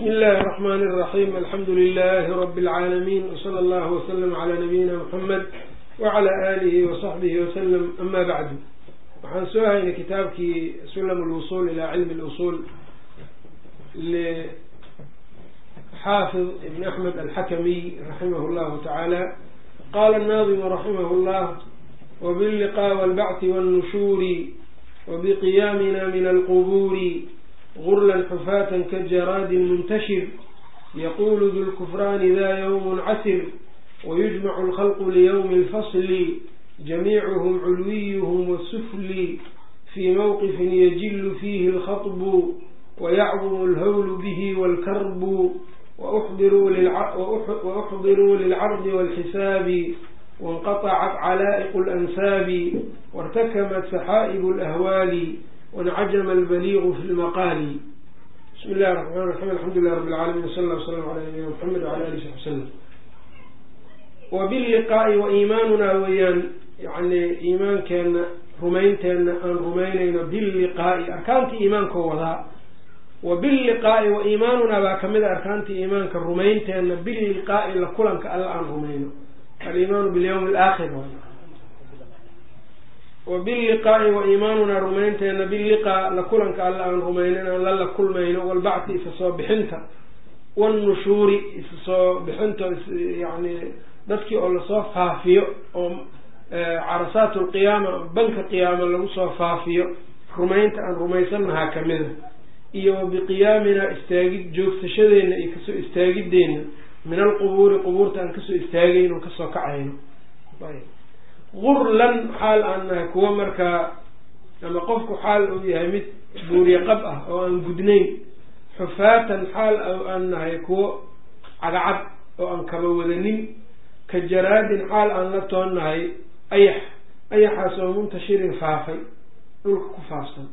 bsmi اllahi الرحmn الرaحيم alxamdu لlh رb العaalمين وslى اllه وsلم عlى نabiyina mحamed وعlى آlih وصaxbih وsلم ama bعd waxaan soo haynay kitaabkii sulam اlwصul ilى cilm اlusul lxaafid ibn axmed alxakamiy raximah اllahu taعaalى qala الnaظim raximah اllah wbالliqاء wاlbعث wالnushuri wbqiyamina min alqburi غرلا حفاة كجراد منتشر يقول ذو الكفران ذا يوم عسر ويجمع الخلق ليوم الفصل جميعهم علويهم والسفل في موقف يجل فيه الخطب ويعظم الهول به والكرب وأحضروا للعرض والحساب وانقطعت علائق الأنساب وارتكمت سحائب الأهوال وانعجم البليغ في المقال بسم الله الرحمن الرحيم الحمد لله رب العالمين وصلى الله وسلم على نبينا محمد وعلى آله وصحبه وسلم وبالliqaa'i وإimaanunaa weeyaan yani iimaankeena rumaynteena aan rumaynayno billiqaa'i arkaantii iimaankoo wadaa wa billiqaa'i wa iimaanunaa baa kamid a arkaantii iimaanka rumaynteena billiqaa'i la kulanka alla aan rumayno alimaanu bilyawmi alaakhir wa billiqaa'i wa iimaanunaa rumaynteena billiqaa la kulanka alla aan rumaynin aan lala kulmayno walbacthi isa soo bixinta wannushuuri isa soo bixinta yani dadkii oo la soo faafiyo oo carasaat lqiyaama banka qiyaama lagu soo faafiyo rumaynta aan rumaysannahaa kamida iyo wa biqiyaaminaa istaagid joogsashadeenna iyo ka soo istaagideenna min alqubuuri qubuurta aan ka soo istaagayno ka soo kacayno gurlan xaal aan nahay kuwa markaa ama qofku xaal uu yahay mid buuriye qab ah oo aan gudnayn xufaatan xaal aan nahay kuwo cagacad oo aan kaba wadanin ka jaraadin xaal aan la toon nahay ayax ayaxaas oo muntashirin faafay dhulka ku faafsan.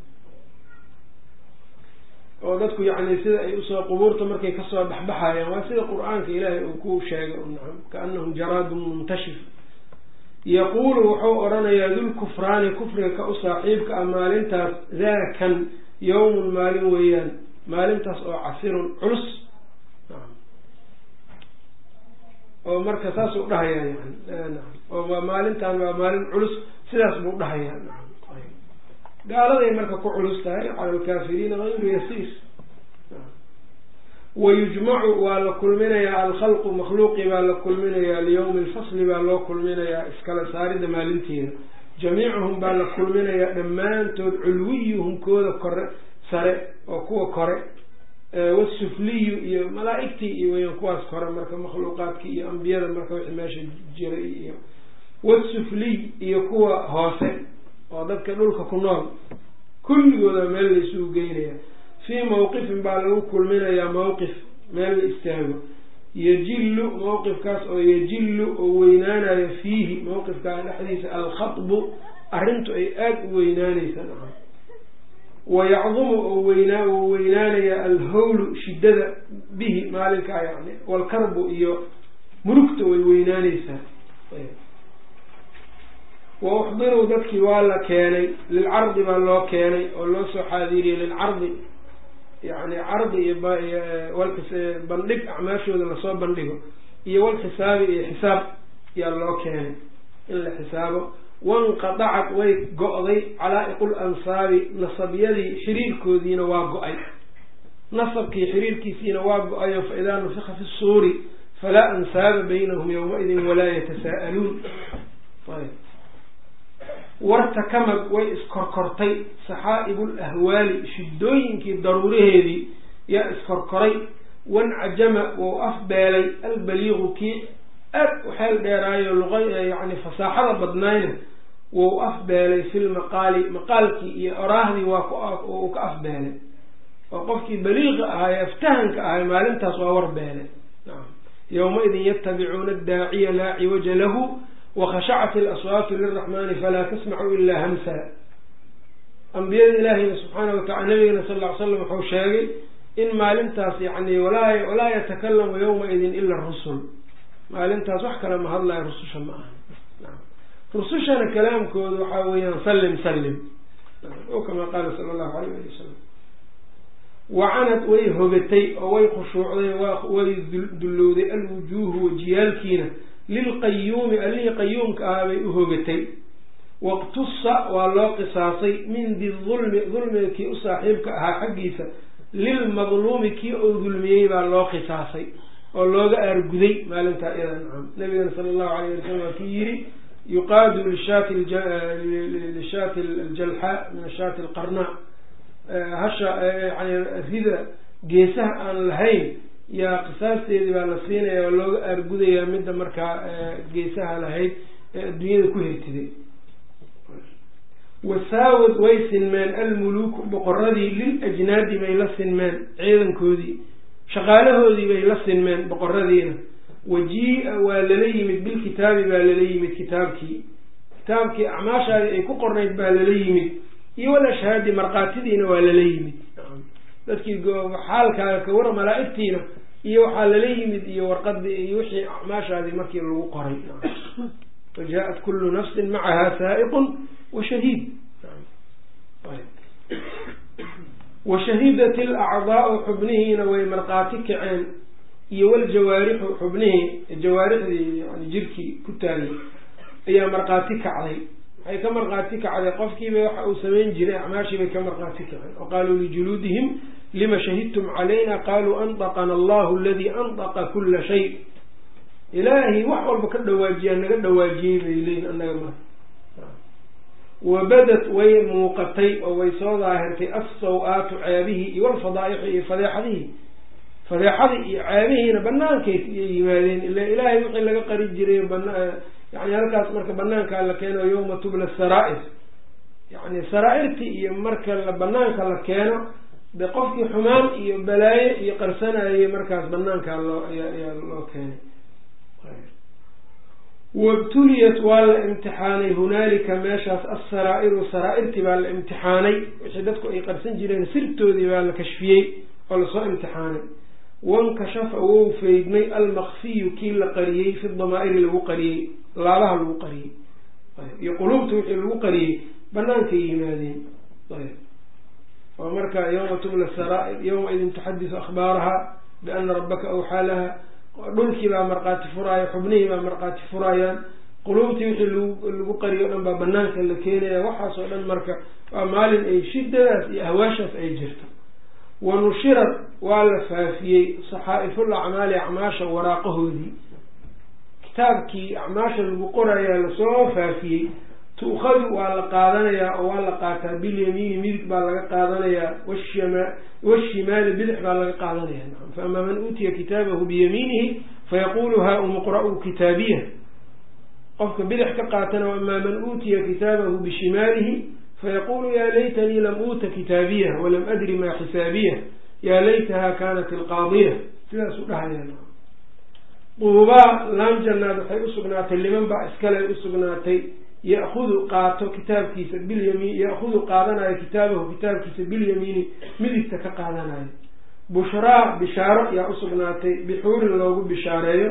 Oo dadku yacni sida ay u soo qubuurta markay ka soo baxbaxayaan waa sida qur'aanka ilaahay uu ku sheegay nacam kaanahum jaraadun muntashir yaquulu wuxuu odhanayaa dulkufraani kufriga ka u saaxiibka ah maalintaas daakan yawmun maalin weeyaan maalintaas oo casirun culus. Oo marka saasuu dhahayaa yani oo maalintan waa maalin culus sidaas buu dhahayaa. Gaaladay marka ku culus tahay cala alkaafiriina hayru yasiir wayujmacu waa la kulminayaa alkhalqu makhluuqi baa la kulminayaa liyawmi alfasli baa loo kulminayaa iskala saarida maalinteeda jamiicuhum baa la kulminayaa dhammaantood culwiyuhum kooda kore sare oo kuwa kore wasufliyu iyo malaa-igtii iyo weyaan kuwaas kore marka makhluuqaadkii iyo ambiyada marka wixii meesha jiray iyo wasufliy iyo kuwa hoose oo dadka dhulka ku nool kulligooda meel la isugu geynaya fii mawqifin baa lagu kulminayaa mawqif meel la istaago. Yajillu mawqifkaas oo yajillu oo weynaanayo fiihi mawqifkaa dhexdiisa alkhatbu arrintu ay aada u weynaanaysa naca wayacdumu oo weynaa oo weynaanaya alhawlu shiddada bihi maalinkaa yani walkarbu iyo murugta way weynaanaysaa. Wa uxdiruu dadkii waa la keenay lilcardi baa loo keenay oo loo soo xaadiriyey lilcardi yani cardi iyo bandhig acmaashooda la soo bandhigo iyo walxisaabi iyo xisaab yaa loo keenay in la xisaabo. Wanqadacad way go-day calaa-iqu lansaabi nasabyadii xiriirkoodiina waa go'ay. Nasabkii xiriirkiisiina waa go'ayo fa idaa nufika fi suuri falaa ansaaba baynahum yowma-idin walaa yatasaa'aluun wartakamad way iskorkortay saxaa'ibu lahwaali shidooyinkii daruuraheedii yaa iskorkoray wancajama wou afbeelay albaliiqu kii aad u xeel dheeraayo luqa yani fasaaxada badnayna wou afbeelay fi lmaqaali maqaalkii iyo oraahdii waa uu ka afbeelay. Oo qofkii baliiqa ahaa ee aftahanka ahay maalintaas waa warbeelay yowma-idin yatabicuuna adaaciya laa ciwaja lahu wakhashacat ilaswaatu liraxmani falaa tasmacu ilaa hamsa ambiyada ilaahiyna subxaana watacala nabigana sal ly slam wuxuu sheegay in maalintaas yani walaa yatakalamu yowma-idin ila rusul maalintaas wax kale ma hadlayo rususha ma aha rusushana kalaamkooda waxaa weeyaan sallim sallim o kama qaala sala allahu alayh ali wasalam wacanad way hogatay oo way khushuucday way dullowday alwujuuhu wajiyaalkiina lilqayuumi allihii qayuumka ahaa bay u hogatay waqtusa waa loo qisaasay min di dulmi dulmiga kii u saaxiibka ahaa xaggiisa lilmadluumi kii uu dulmiyey baa loo qisaasay oo looga aarguday maalintaa iyada nacam nabigana sala allahu alayh ali salam waa kii yidhi yuqaadu lishaati lishaati aljalxaa min ashaati alqarnaa hasha yani rida geesaha aan lahayn yaa qisaasteedii baa la siinaya oo looga aargudayaa midda markaa geesaha lahayd ee adduunyada ku hertiday wasaawad way sinmeen almuluuku boqoradii liljnaadi bay la sinmeen ciidankoodii. Shaqaalahoodii bay la sinmeen boqoradiina wajii-a waa lala yimid bilkitaabi baa lala yimid kitaabkii. Kitaabkii acmaashaadii ay ku qornayd baa lala yimid. Iyo walashhaadi markhaatidiina waa lala yimid. Dadkii xaalkaaga kawar malaa-igtiina iyo waxaa lala yimid iyo warqadii iyo wixii acmaashaadii markii lagu qoray. Wajaءat kulu nafsi macaha saa'iqun washahiid washahidat alacdaau xubnihiina way markhaati kaceen iyo waljawaarixu xubnihii jawaarixdii yani jirkii ku taagay ayaa markhaati kacday. Waxay ka markhaati kacday qofkiiba waxa uu samayn jiray acmaashiibay ka markhaati kaceen. Wa qaaluu lijuluudihim lima shahidtum calayna qaluu andaqana allahu aladii andaqa kula shay ilaahay wax walba ka dhawaajiyaa naga dhawaajiyey bay leeyihiin annaga mar wabadat way muuqatay oo way soo daahirtay assaw-aatu ceebihii iyo walfadaaixi iyo fadeexadihii fadeexadii iyo ceebihiina banaankays iyay yimaadeen ila ilaahay wixii laga qari jiray yani halkaas marka banaankaa la keeno yawma tubla saraa-ir yani saraa-irtii iyo marka banaanka la keeno de qofkii xumaan iyo balaayo iyo qarsanayay markaas banaankaa loo ayaa loo keenay. Wabtuliyat waa la imtixaanay. Hunaalika meeshaas assaraa-iru saraa-irtii baa la imtixaanay. Wixii dadku ay qarsan jireen sirtoodii baa la kashfiyey oo la soo imtixaanay. Wankashafa wou feydmay almakfiyu kii la qariyey fi damaa-iri lagu qariyey laabaha lagu qariyey. Iyo quluubta wixii lagu qariyey banaankay yimaadeen oo marka yawma tubla saraa-ir yawma idin tuxadisu akhbaaraha biana rabbaka awxaa laha. Dhulkii baa markhaati furaaya xubnihii baa markhaati furayaan. Quluubtii wixii lagu qariyo o dhan baa banaanka la keenaya waxaas oo dhan marka waa maalin ay shidadaas iyo ahwaashaas ay jirto. Wa nushirad waa la faafiyey saxaa-iful acmaali acmaasha waraaqahoodii. Kitaabkii acmaasha lagu qorayaa la soo faafiyey tu'khadu waa la qaadanayaa oo waa la qaataa bilyamiini midig baa laga qaadanayaa washima washimaali bidix baa laga qaadanaya. Faama man uutiya kitaabahu biyamiinihi fayaqulu ha umqra-uu kitaabiya qofka bidix ka qaatana amaa man uutiya kitaabahu bishimaalihi fayaqulu yaa laytanii lam uuta kitaabiya walam adri maa xisaabiya yaa laytaha kanat ilqaadiya sidaasuu dhahaya duubaa laan jannaad waxay usugnaatay liman baa iskale usugnaatay ya-hudu qaato kitaabkiisa bilyamiin ya-hudu qaadanayo kitaabahu kitaabkiisa bilyamiini midigta ka qaadanayo bushraa bishaaro yaa usugnaatay bixuurin loogu bishaareeyo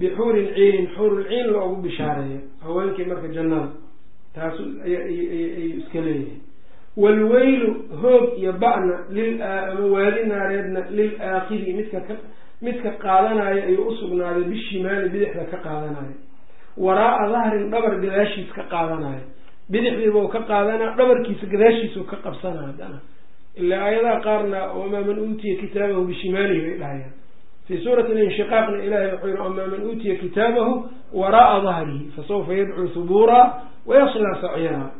bixuurin ciinin xuurul ciin loogu bishaareeyo haweenkii marka jannada taasu ayay iska leeyahay walweylu hoog iyo ba-na lil ama waadi naareedna lil aakhiri midka ka midka qaadanayo ayuu usugnaaday bishimaali bidixda ka qaadanayo waraa-a dahrin dhabar gadaashiis ka qaadanayo bidixdiibau ka qaadanaa dhabarkiisa gadaashiisuu ka qabsanaa haddana. Ilaa aayadaha qaarna wamaa man uutiya kitaabahu bishimaalihi? bay dhahayaan. Fii suurati linshiqaaqna ilahay wuxuu yihi amaa man uutiya kitaabahu waraaa dahrihi fasawfa yadcuu hubuuraa wayaslaa saciiraa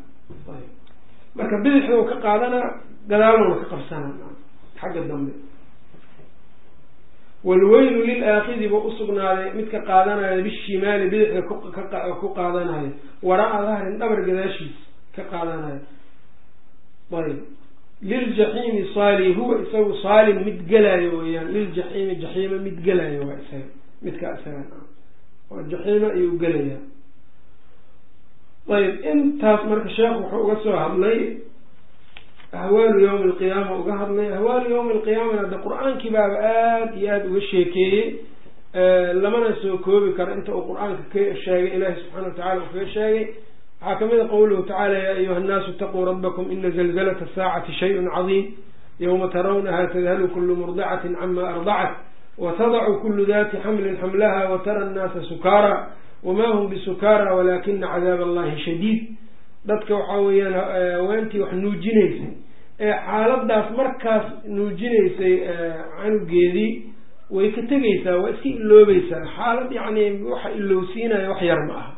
marka bidixdau ka qaadanaa gadaalowna ka qabsanaa. Xagga dambe walweylu lilaakidi buu usugnaaday midka qaadanaya bishimaali bidixda ku qaadanayo waraa-a dahrin dhabar gadaashiis ka qaadanayo ayb liljaxiimi saali huwa isagu saalin mid gelaayo weyaan liljaxiimi jaxiima mid gelaayo waa isaga midkaa isaga oo jaxiima ayuu gelayaa ayb intaas marka sheekh wuxuu uga soo hadlay ahwaalu yawmi alqiyaama uga hadlay ahwaalu yawmi alqiyaamana hadde qur'aankii baaba aada iyo aada uga sheekeeyey lamana soo koobi karo inta uu qur'aanka ka sheegay ilaahi subxana wa tacala uu kaga sheegay. Waxaa ka mid a qowluhu tacala yaa ayuha nnaasu itaquu rabbakum ina zalzalata asaacati shayun cadiim yowma tarawnaha tadhalu kulu murdicatin cama ardacat watadacu kulu dati xamlin xamlaha watara annaasa sukaara wama hum bisukaara walakina cadaab allahi shadiid. Dadka waxaa weeyaan haweentii wax nuujinaysay ee xaaladaas markaas nuujinaysay canugeedii way ka tegaysaa waa iska iloobaysaa xaalad yacni waxa ilowsiinaya wax yar ma aha.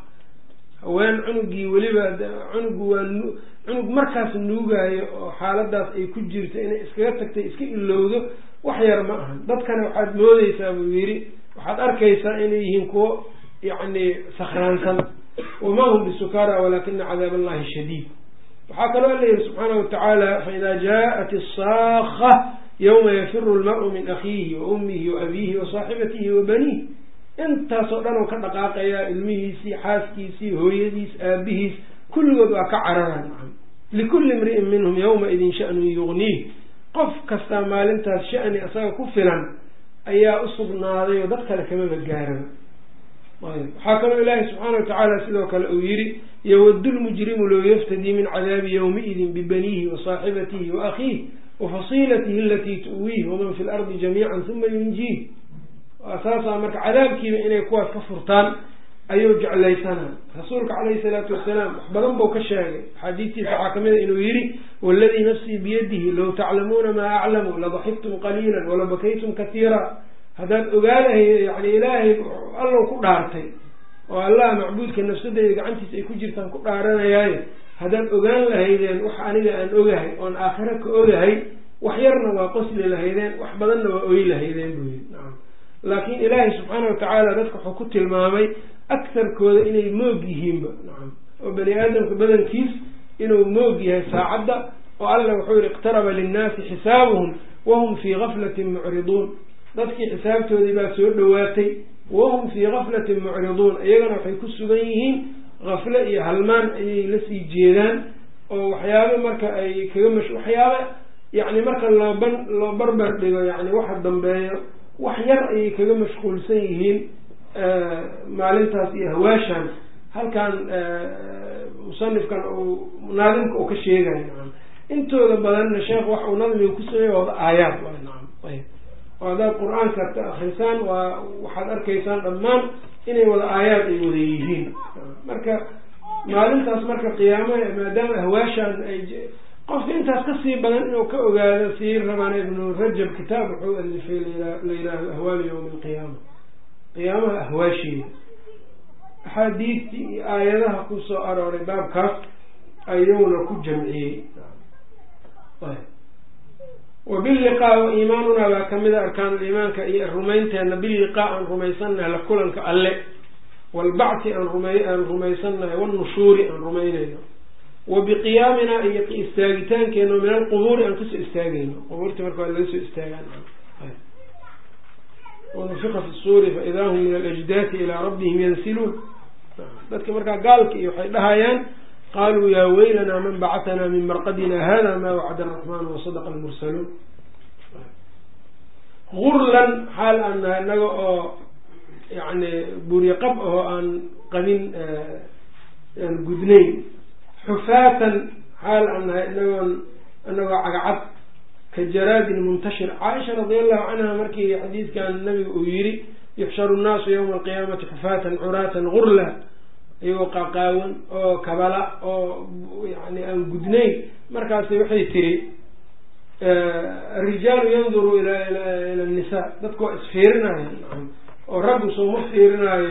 Haween cunugii weliba cunugu waa cunug markaas nuugaayo oo xaaladaas ay ku jirto inay iskaga tagtay iska ilowdo wax yar ma aha. Dadkana waxaad moodeysaa buu yidhi. Waxaad arkaysaa inay yihiin kuwo yacni sakhraansan. Wama hum bisukara walakina cadaab allahi shadiid waxaa kaloo alla yihi subxaana watacaala faida jaءat الsaaka ywma yafiru lmaru min akiihi wa ummihi wa abiihi wa saaxibatihi wa baniih intaasoo dhan oo ka dhaqaaqayaa ilmihiisii xaaskiisii hooyadiis aabihiis kulligood waa ka cararaan likulli imri'in minhum yawmaidin sha'nun yugniih qof kastaa maalintaas sha'ni isaga ku filan ayaa u sugnaaday oo dad kale kamaba gaaran waxaa kaloo ilaahi subxaana watacaala sidoo kale uu yihi yawadu lmujrimu low yaftadii min cadaabi ywmiidin bibaniihi wa saaxibatihi wa akhiih wafasiilatihi alatii tu'wiih waman fi lardi jamiican uma yunjiih. Saasaa marka cadaabkiiba inay kuwaas ka furtaan ayuu jeclaysanaa rasuulka calayhi salaatu wasalaam wax badan buu ka sheegay. Axaadiistiisa waxaa ka mid a inuu yihi waladii nafsii biyadihi low taclamuuna maa aclamu ladaxiktum qaliila walabakaytum katiira haddaad ogaadahay yani ilaahay allow ku dhaartay oo allah macbuudka nafsadeyda gacantiisa ay ku jirtaan ku dhaaranayaaye haddaad ogaan lahaydeen wax aniga aan ogahay oon aakhiro ka ogahay wax yarna waa qosli lahaydeen wax badanna waa oy lahaydeen buu yidhi. Nacam laakiin ilaahay subxaana watacaala dadka wuxuu ku tilmaamay aktarkooda inay moog yihiinba. Nacam oo bani aadamka badankiis inuu moog yahay saacadda oo alla wuxuu yihi iqtaraba linnaasi xisaabuhum wahum fii gaflatin mucriduun dadkii xisaabtoodii baa soo dhowaatay wahum fii gaflatin mucriduun. Iyagana waxay ku sugan yihiin gafle iyo halmaan ayay la sii jeedaan oo waxyaaba marka ay kaga mash waxyaaba yacni marka looban loo barbar dhigo yani waxa dambeeyo wax yar ayay kaga mashquulsan yihiin maalintaas iyo hawaashan halkan musanifkan uu naadimka uu ka sheegayo intooda badanna sheekh wax uu nadmiga ku sameeya wada aayaad waay nacam ayb oo haddaad qur'aanka akrisaan waa waxaad arkaysaan dhammaan inay wada aayaad ay wada yihiin. Marka maalintaas marka qiyaamaha maadaama ahwaashan ay qofka intaas ka sii badan inuu ka ogaado sii rabaan ibnu rajab kitaab wuxuu alifay la yihahdo ahwaalu yawmi alqiyaama. Qiyaamaha ahwaasheeda. Axaadiistii iyo aayadaha ku soo arooray baabkaas ayuuna ku jamciyey wabilliqaa wa iimaanunaa baa kamida arkaanuliimaanka iyo rumaynteena billiqaa aan rumaysannahay la kulanka alle. Walbacti aan rumey aan rumaysannahay walnushuuri aan rumaynayno wa biqiyaaminaa iyo istaagitaankeeno min alqubuuri aan ka soo istaagayno. Qubuurtii marka waa laga soo istaagaan. Wanufiqa fi suuri faidaa hum min alajdaati ilaa rabbihim yansiluun. Dadka markaa gaalka iyo waxay dhahayaan qaluu yaa weylanaa man bacatanaa min marqadina hada ma wacda araxmaan wasadaqa almursaluun gurlan xaal aan nahay inaga oo yani buryo qab ahoo aan qabin aan gudnayn xufaatan xaal aan nahay inagoon inagoo cagacad ka jaraadin muntashir caaisha radi allahu canha markii xadiidkan nabiga uu yihi yuxsharu nnaasu yawma alqiyaamati xufaatan curaatan gurla iyagoo qaqaawan oo kabala oo yani aan gudnayn. Markaasi waxay tiri arijaalu yanduru ila ila nisa dadka waa isfiirinaya oo raggu sooma fiirinaayo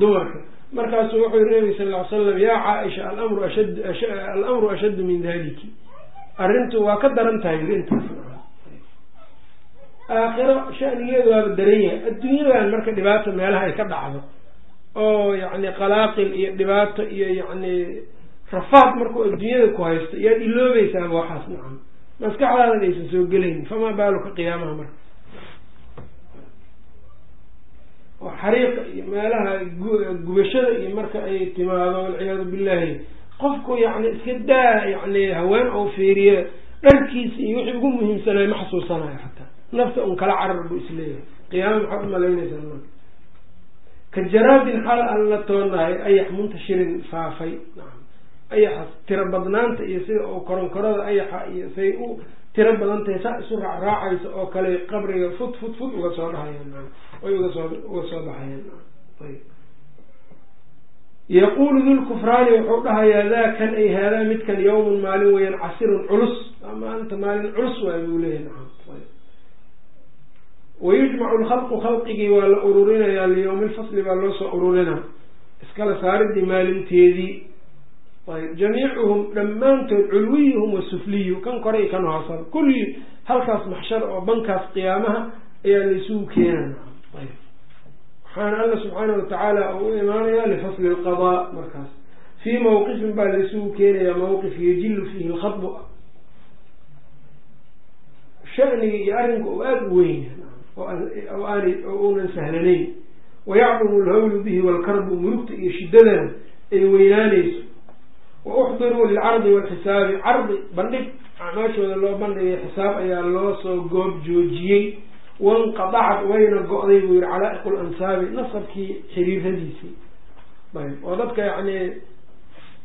dumarka. Markaasuu wuxuu yiri nabi sal ly slam yaa caaisha alamru ashad alamru ashaddu min daliki arrintu waa ka daran tahay yiri intaas aakhiro shanigeedu waaba daran yahay. Adduunyadan marka dhibaato meelaha ay ka dhacdo oo yacni qalaaqil iyo dhibaato iyo yacni rafaad markuu adduunyada ku haysto iyaad iloobaysaaba waxaas nacam maskaxdaadan aysan soo gelayn. Famaa baaluka qiyaamaha marka? Oo xariiqa iyo meelaha gubashada iyo marka ay timaado walciyaadu billahi qofku yacni iska daa yacni haween oo fiiriye dharkiisa iyo wixii ugu muhiimsanayo ma xasuusanayo xataa nafta un kala carar buu is leeyahay. Qiyaama maxaad umalaynaysaa ka jaraadin xaal aan la toonahay ayax muntashirin faafay. Ayaxaas tiro badnaanta iyo sida uu koronkorada ayaxa iyo say u tiro badan tahay saa isu raacraacaysa oo kale qabriga fud fud fud uga soo dhahayaan. Way uga soo uga soo baxayaan ayb yaquulu dulkufraani wuxuu dhahayaa daakan ay haadaa midkan yawmun maalin weeyaan casirun culus. Maanta maalin culus waay buu leeyahy wayujmacu lkhalqu khalqigii waa la ururinayaa liyawmi lfasli baa loo soo ururinaa iskala saaridii maalinteedii ayb jamiicuhum dhammaantood culwiyuhum wa sufliyu kan kore iyo kan hoosan kulli halkaas maxshar oo bankaas qiyaamaha ayaa laysugu keenana ayb waxaana alla subxaana watacaala uu u imaanayaa lifasli lqadaa markaas fii mawqifin baa laysugu keenayaa mawqif yajilu fiihi lkhabu shaniga iyo arrinka oo aada u weyn oo aanay oo unan sahlanayn. wayacdumu lhawlu bihi walkarbu murugta iyo shiddadana ay weynaanayso. wa uxdiruu lilcardi walxisaabi cardi bandhig acmaashooda loo bandhigay xisaab ayaa loo soo goob joojiyey. wanqadacad wayna go-day buu yihi calaa'iqu lansaabi nasabkii xiriiradiisii. Ayb oo dadka yacni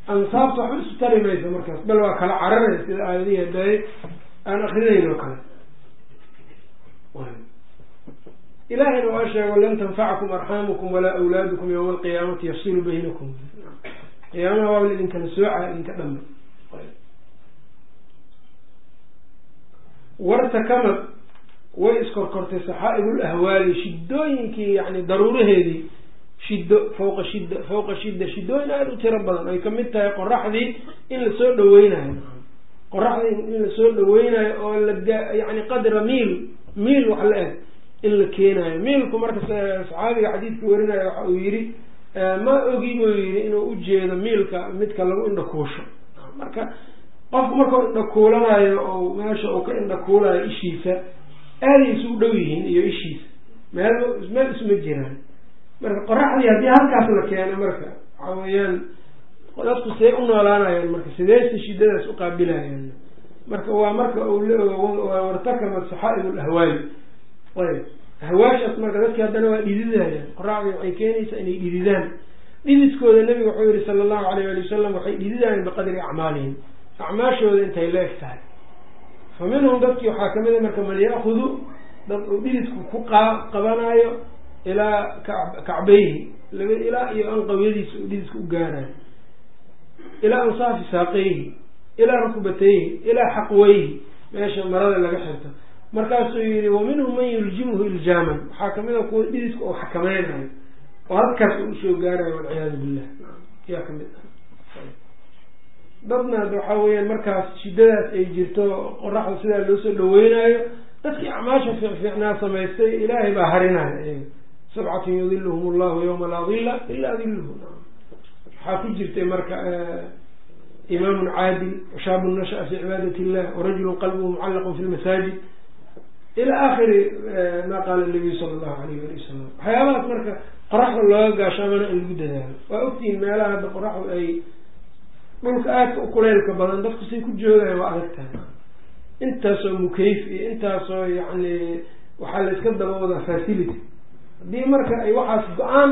ansaabta waxba isu tari maysa markaas bal waa kala cararaya sida aayadihii hadaaye aan akrinayn oo kale ilahayna waa sheego lan tanfacakum arxaamukum walaa awlaadukum yowma alqiyaamati yafsilu baynakum qiyaamaha waaba idinkala sooca idinka dhama wartakamad way iskorkortay saxaa'ib lahwaali shidooyinkii yani daruuraheedii shiddo fawqa shidda fawqa shidda shidooyin aada u tiro badan ay ka mid tahay qoraxdii in la soo dhaweynayo qoraxdii in la soo dhaweynayo oo la yani qadra miil miil wax la eg in la keenayo. Miilku marka saxaabiga xadiidka warinayo waxa uu yihi ma ogi buu yihi inuu ujeedo miilka midka lagu indhakuusho. Marka qofku markau indhakuulanayo oo meesha uu ka indhakuulayo ishiisa aaday isugu dhow yihiin iyo ishiisa. Meel meel isuma jiraan. Marka qoraxdii haddii halkaas la keeno marka waxa weeyaan dadku see u noolaanayaan marka sideese shiddadaas uqaabilayaan marka waa marka wartakama saxaa'ib lahwaali ayb ahwaashaas marka dadki haddana waa dhididayaan qoraxdii waxay keenaysaa inay dhididaan. Dhididkooda nabiga wuxuu yihi sala allahu alayh ali wasalam waxay dhididayaan biqadri acmaalihim. Acmaashooda intay la eg tahay fa minhum dadkii waxaa ka mid a marka man yaakudu dad uu dhididku ku qa qabanayo ilaa kacbayhi ilaa iyo anqawyadiisa uu dhididka u gaarayo ilaa ansaafi saaqayhi ilaa rukbatayhi ilaa xaqweyhi meesha marada laga xirto markaasuu yihi wa minhum man yuljimuhu iljaaman waxaa ka mid a kuwa dhididka oo xakameynayo oo halkaas uu u soo gaarayo walciyaadu billah. Yaa ka mid ah. Dadna waxaa weyaan markaas shiddadaas ay jirto qoraxda sidaa loo soo dhaweynayo dadkii acmaasha fiicfiicnaa samaystay ilaahay baa harinaya sabcatun yudiluhum allahu yawma laa dila ilaa diluhu waxaa ku jirtay marka imaamun caadil washaabun nasha'a fi cibaadat illah warajulun qalbuhu mucallaqun fi lmasaajid ila akhiri ma qaala nabiyu sala allahu alayh ali wasalam waxyaabahaas marka qoraxda looga gaashaamana in lagu dadaalo. Waa ogtihiin meelaha hadda qoraxdu ay dhulka aadka u kuleylka badan dadku say ku joogaya waa adag tahay intaasoo mukayf iyo intaasoo yacni waxaa la iska daba wadaa facility. Haddii marka ay waxaas go'aan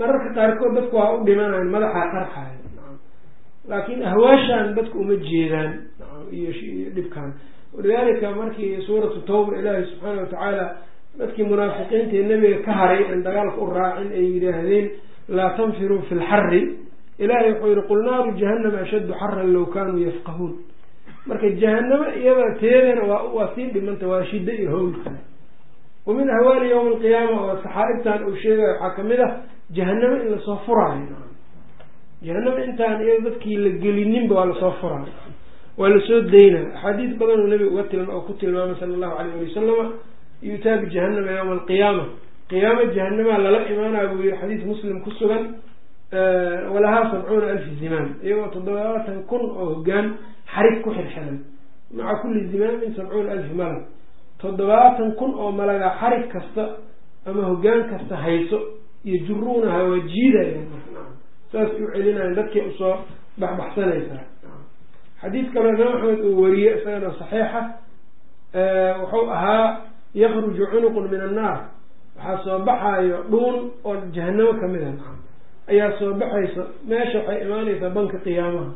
mararka qaarkood dadku waa u dhimanayan madaxaa qarxayo laakiin ahwaashaan dadku uma jeedaan iyo dhibkaan walidaalika markii suuratu tawba ilaahi subxaana watacaala dadkii munaafiqiinta ee nebiga ka haray aan dagaalka u raacin ay yidhaahdeen laa tanfiruu fi lxari ilahay wuxuu yihi qul naaru jahanama ashaddu xaran low kanuu yafqahuun. Marka jahanamo iyada teedana waa waa sii dhimanta waa shiddo iyo howlka wa min ahwaali yawma alqiyaama oo saxaa'ibtan uu sheegayo waxaa ka mid ah jahanamo in la soo furaayo. Jahanamo intaan iyada dadkii la gelininba waa la soo furaayo waa la soo daynaa axaadiis badan uu uga tilma oo ku tilmaamay sala allahu alayh ali wasalama yuutaa bijahanama yawma alqiyaama qiyaamo jahanamaa lala imaanaya buu yihi xadiis muslim ku sugan walahaa sabcuuna alfi zimaam iyagoo toddobaatan kun oo hogaan xarig ku xirxiran. Maca kulli zimaamin sabcuuna alfi malag. Toddobaatan kun oo malaga xarig kasta ama hogaan kasta hayso iyo juruunaha waa jiidaya saas u celinayan dadkay u soo baxbaxsanaysaa xadiid kaloo imaam axmed uu wariye isagana saxiixa wuxuu ahaa yakruju cunuqun min annaar. Waxaa soo baxaayo dhuun oo jahanamo ka mid ah. Ayaa soo baxaysa meesha waxay imaanaysaa banka qiyaamaha.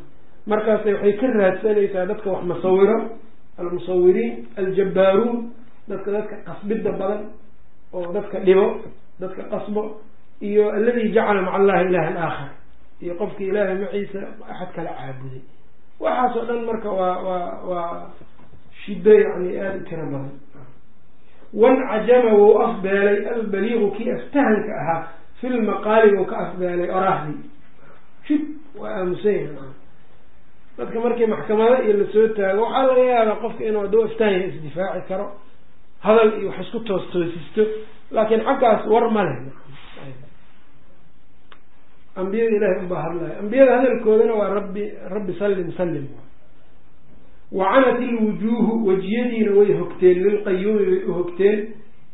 Markaasay waxay ka raadsanaysaa dadka wax masawiro almusawiriin aljabbaaruun dadka dadka qasbidda badan oo dadka dhibo dadka qasbo iyo aladi jacala maca allahi ilahan aakhar. Iyo qofkii ilaahay maciisa axad kala caabuday waxaas oo dhan marka waa waa waa shiddo yani aada u tiro badan. Wancajama wuu afbeelay albaliiqu kii aftahanka ahaa fi lmaqaali wuu ka afbeelay oraahdii shib waa aamusan dadka markii maxkamado iyo la soo taago waxaa laga yaabaa qofka inuu hadduu aftaanya isdifaaci karo hadal iyo wax isku toos toosisto laakiin xaggaas war ma leh ambiyada ilahay unbaa hadlaya ambiyada hadalkoodana waa rabbi rabbi sallim sallim wacanat ilwujuuhu wejiyadiina way hogteen lilqayuumi bay u hogteen.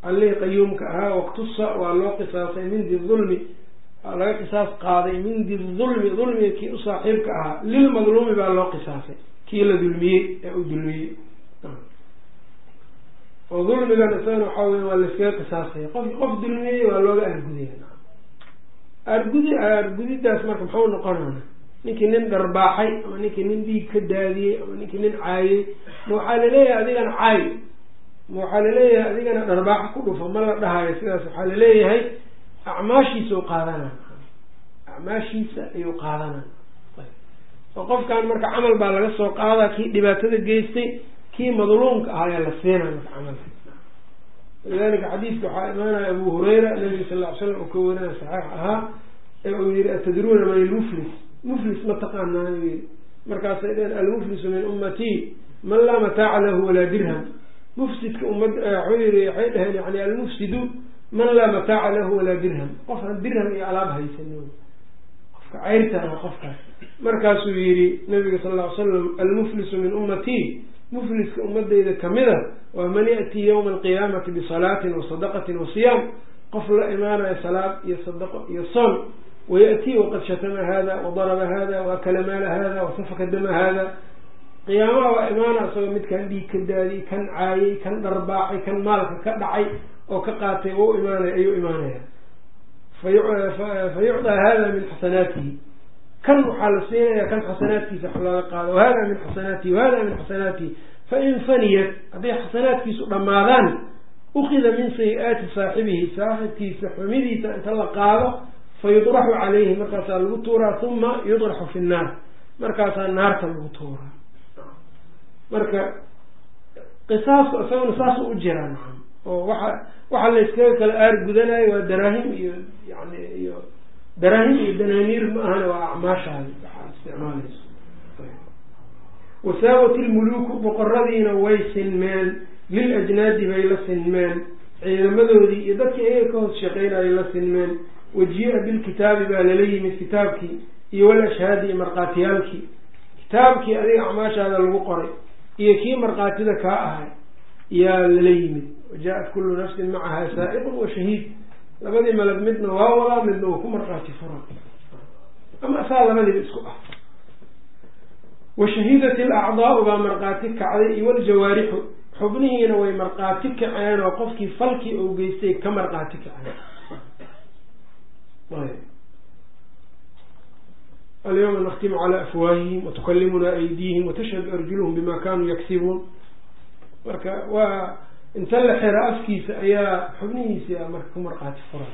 Allihii qayuumka ahaa waqtusa waa loo qisaasay min di dulmi. Waa laga qisaas qaaday min di dulmi dulmiga kii u saaxiibka ahaa. Lilmadluumi baa loo qisaasay. Kii la dulmiyey ee u dulmiyey. Oo dulmigan isagana waxaa weya waa layskaga qisaasaya qof qof dulmiyey waa looga argudaya argudi argudidaas marka maxau noqonana ninkii nin dharbaaxay ama ninkii nin dhiig ka daadiyey ama ninkii nin caayey ma waxaa la leeyahay adigana caay. Ma waxaa la leeyahay adigana dharbaaxo ku dhufo ma la dhahayo. Sidaas waxaa la leeyahay acmaashiisa u qaadana acmaashiisa ayuu qaadana oo qofkan marka camal baa laga soo qaadaa kii dhibaatada geystay kii madluumka ah ayaa la siinaya marka camalka lidalika xadiidka waxaa imaanaya abu hureyra nabiga sal ly slam uu ka warinaya saxiix ahaa ee uu yihi atadruuna man ilmuflis muflis ma taqaanaa u yihi markaasay dheen almuflisu min ummatii man laa mataaca lahu walaa dirham. Mufsidka ummad waxuu yihi waxay dhaheen yani almufsidu man laa mataaca lahu walaa dirham. Qofaan dirham iyo alaab haysanin qofka ceyrtaa qofkaas. Markaasuu yihi nabiga sal ly slam almuflisu min ummatii mufliska ummadeyda kamida waa man yaأtii ywma alqiyaamati bisalaatin wasadaqatin wasiyaam qof la imaanayo salaad iyo sadaqo iyo soon wayaأtii waqad shatama hada wadaraba hada waakala maala hada wasafaka dama hada qiyaamaha waa imaana isagoo midkan dhiig ka daadiyey kan caayay kan dharbaaxay kan maalka ka dhacay oo ka qaatay u imaanay ayuu imaanaya fa yucdaa hada min xasanaatihi kan waxaa la siinaya kan xasanaadkiisa wax laga qaado wahada min xasanaatihi wahada min xasanaatihi fain faniyat hadday xasanaadkiisu dhammaadaan ukida min sayi-aati saaxibihi saaxibkiisa xumidiisa inta la qaado fa yudraxu calayhi markaasaa lagu tuuraa uma yudraxu fi nnaar markaasaa naarta lagu tuuraa. Marka qisaasku isaguna saas u jiraa nacam oo waxa waxa la yskaga kala aar gudanayo waa daraahim iyo yani iyo daraahim iyo danaaniir ma ahana waa acmaashaadi waxaa isticmaalayso. Wasaawat ilmuluuku boqoradiina way sinmeen lil ajnaadi bay la sinmeen ciidamadoodii iyo dadkii ayaga ka hoos shaqeynayay la sinmeen. Wajiia bilkitaabi baa lala yimid kitaabkii iyo wal ashhaadi iyo markhaatiyaalkii. Kitaabkii adiga acmaashaada lagu qoray iyo kii markhaatida kaa ahay yaa lala yimid. Waja-at kullu nafsin macaha saa'iqun wa shahiid labadii malag midna waa wadaa midna uu ku markhaati fura ama saa labadiiba isku ah. Washahidat ilacdaau baa markhaati kacday iyo waljawaarixu xubnihiina way markhaati kaceen oo qofkii falkii ou geystay ka markhaati kaceen alyawma nakhtimu calaa afwaahihim watukallimuna aydiihim watashhadu arjuluhum bima kanuu yaksibuun. Marka waa inta la xira afkiisa ayaa xubnihiisi marka ku markhaati fura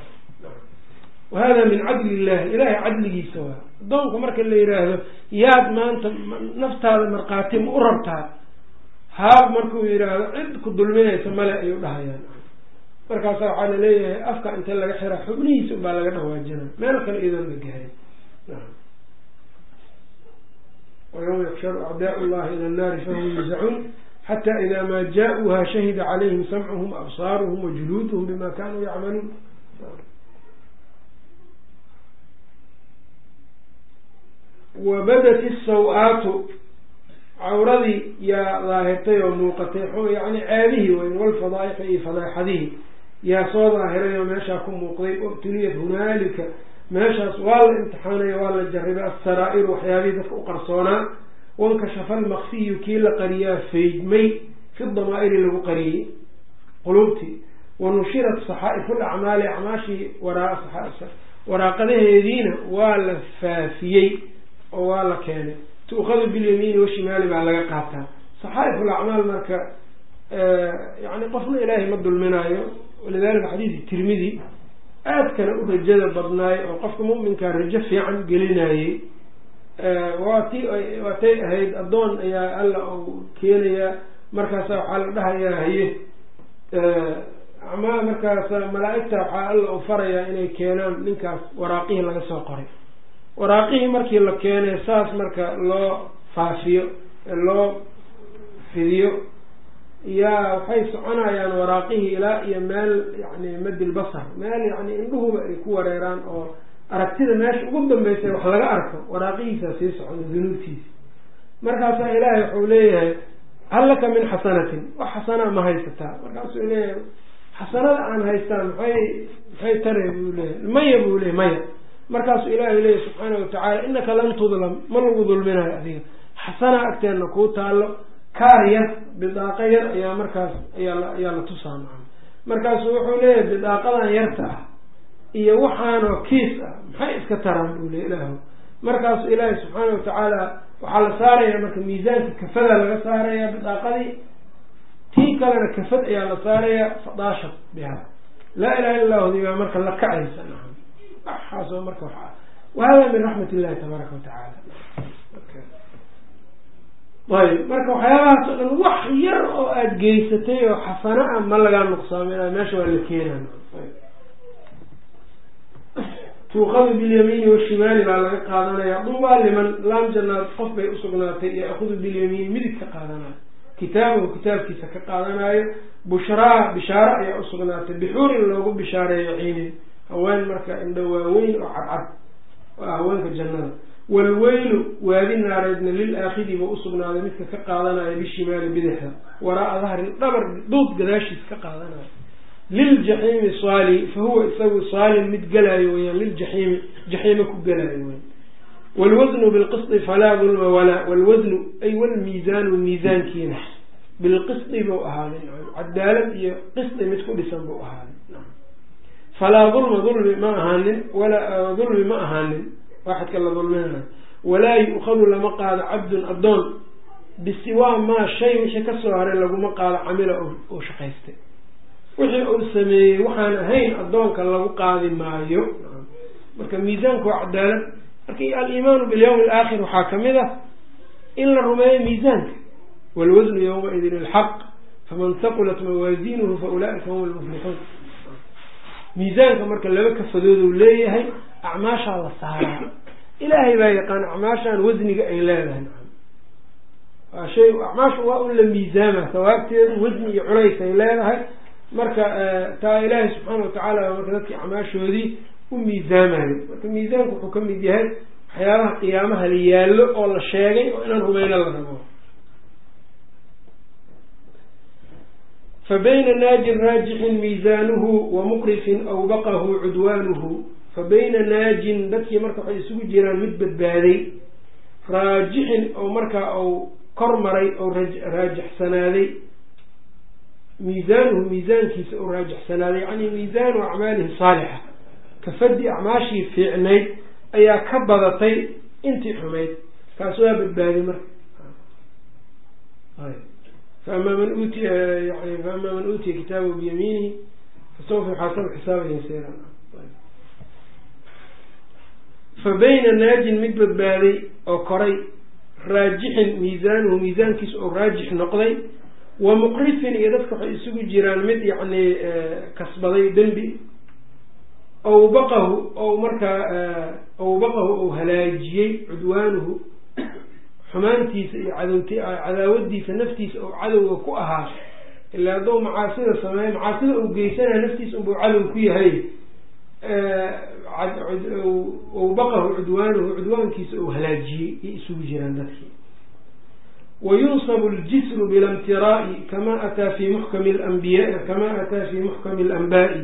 wahada min cadli illahi ilahay cadligiisa waa. Addoonka marka la yihaahdo yaad maanta naftaada markhaati ma u rabtaa. Haab markuu yihaahdo cid ku dulminaysa male ayuu dhahayaan. Markaasa waxaa la leeyahay afka inta laga xiraa xubnihiisa ubaa laga dhawaajina. Meel kale iyadoon la gahay wayawma yuxsharu acdaau llahi ila annaari fahum yuzacuun xata ida ma jaa-uha shahida calayhim samcuhum absaaruhum wajuluuduhum bima kanuu yacmaluun wabadat isaw-aatu cawradii yaa daahirtay oo muuqatay yani ceebihii weyn walfadaaixi iyo fadaaxadihii yaa soo daahiray oo meeshaa ku muuqday obtuliyat hunaalika meeshaas waa la imtixaanaya waa la jarribay assaraa-iru waxyaabihii dadka u qarsoonaa wankashafa almakfiyu kii la qariyaa faydmay fi damaa-iri lagu qariyey qulubtii wa nushirat saxaa'ifu lacmaali acmaashii waraaqadaheediina waa la faafiyey oo waa la keenay. Tu'khadu bilyamiini washimaali baa laga qaataa. Saxaa'if ulacmaal marka yani qofna ilaahay ma dulminaayo. Walidalika xadiisi tirmidi aadkana u rajada badnaay oo qofka mu'minkaa rajo fiican gelinayey waa ti waatay ahayd addoon ayaa alla u keenayaa markaasa waxaa la dhahayaa haye. Ama markaas malaa-igta waxaa alla u farayaa inay keenaan ninkaas waraaqihii laga soo qoray. Waraaqihii markii la keenay saas marka loo faafiyo loo fidiyo yaa waxay soconayaan waraaqihii ilaa iyo meel yani madil basar meel yani indhuhuba ay ku wareeraan oo aragtida meesha ugu dambeysay wax laga arko waraaqihiisaa sii socda dunuubtiisa. Markaasaa ilaahay wuxuu leeyahay hal laka min xasanatin. Wax xasanaa ma haysataa. Markaasuu leeyahay xasanada aan haystaa maxay maxay tare buu leeyahay? Maya buu leeyahy maya. Markaasuu ilaahay leeyahy subxaana watacaala inaka lan tudlam. Ma lagu dulminayo adiga. Xasana agteenna kuu taalo kaar yar bidaaqa yar ayaa markaas ayaa ayaa la tusaa markaasuu wuxuu leeyahay bidaaqadan yarta ah iyo waxaanoo kiis ah. Maxay iska taraan buu le ilaahu? Markaasu ilaahay subxaana watacaala waxaa la saaraya marka miisaanka kafada laga saaraya bidaaqadii tii kalena kafad ayaa la saaraya fadaasha biha laa ilaha illa llahudi baa marka la kacaysa naam waxaasoo marka wa wahada min raxmat illahi tabaaraka watacaala ayb marka waxyaabahaas oo dhan wax yar oo aada geysatay oo xasano ah ma lagaa nuqsaaminaa meesha waa la keenan tuuqadu bilyamiini washimaali baa laga qaadanaya duubaa liman laam janaad qof bay usugnaatay yaakudu bilyamiin midig ka qaadanayo kitaabahu kitaabkiisa ka qaadanayo bushraa bishaaro ayaa usugnaatay bixuurin loogu bishaareeyo ciinin. Haween marka indho waaweyn oo cadcad waa haweenka jannada. Walweylu waadi naareedna lil aakhidi buu usugnaaday midka ka qaadanaya bishimaali bidixda. Waraa-a dhabar duud gadaashiis ka qaadanayo liljaxiimi saali fa huwa isagu saalin mid galaayo weyaan liljaxiimi jaxiime ku galaayo weyan wlwasnu bilqisdi falaa dulma walaa wlwasnu ay walmiisaanu miisaankiina bilqisdi buu ahaaday cadaalad iyo qisdi mid ku dhisan buu ahaaday falaa dulma dulmi ma ahaanin walaa dulmi ma ahaanin waaxidka la dulminayo walaa yu-khadu lama qaado cabdun addoon bisiwaa maa shay wixii ka soo haray laguma qaado camila oo shaqaystay wixii uu sameeyey waxaan ahayn addoonka lagu qaadi maayo. Marka miisaanku waa cadaalad. Marka alimaanu bilyawmi alaakhir waxaa ka mid ah in la rumeeyo miisaanka. Walwasnu yawmaidin alxaq faman haqulat mawaazinuhu fa ulaaika hum lmuflixuun miisaanka marka laba kafadooduu leeyahay acmaashaa la saaraa. Ilaahay baa yaqaan acmaashaan wasniga ay leedahay. Shay acmaashu waa un la miisaama. Sawaabteedu wasni iyo culays ay leedahay marka taa ilaahay subxaana watacaala marka dadkii acmaashoodii u miisaamayo marka miisaanku wuxuu ka mid yahay waxyaabaha qiyaamaha la yaallo oo la sheegay oo inaan rumayno la rabo. Fa bayna naajin raajixin miisaanuhu wa muqrifin awbaqahu cudwaanuhu. Fa bayna naajin dadkii marka waxay isugu jiraan mid badbaaday raajixin oo markaa uu kor maray oo raajixsanaaday miisaanuhu miisaankiisa uu raajixsanaaday yacni miisaanu acmaalihi saalixa. Kafadii acmaashii fiicnayd ayaa ka badatay intii xumayd. Kaas waa badbaaday marka. Faama man uutiya yani faama man uutiya kitaabahu biyamiinihi fasawfa yuxaasabu xisaaban yasiiran fa bayna naajin mid badbaaday oo koray raajixin miisaanuhu miisaankiisa oo raajix noqday wa muqrifin iyo dadka waxay isugu jiraan mid yacni kasbaday dembi. Awbaqahu ou markaa awbaqahu ou halaajiyey cudwaanuhu. Xumaantiisa iyo cadowt cadaawadiisa naftiisa ou cadowga ku ahaa. Ilaa hadduu macaasida sameeyo macaasida uu geysanaya naftiisa unbuu cadow ku yahay. Awbaqahu cudwaanuhu cudwaankiisa ou halaajiyey iyo isugu jiraan dadkii wayunsabu ljisru bilamtiraa'i kama ataa fi muxkami lanbiya kama ataa fi muxkami alanbaa'i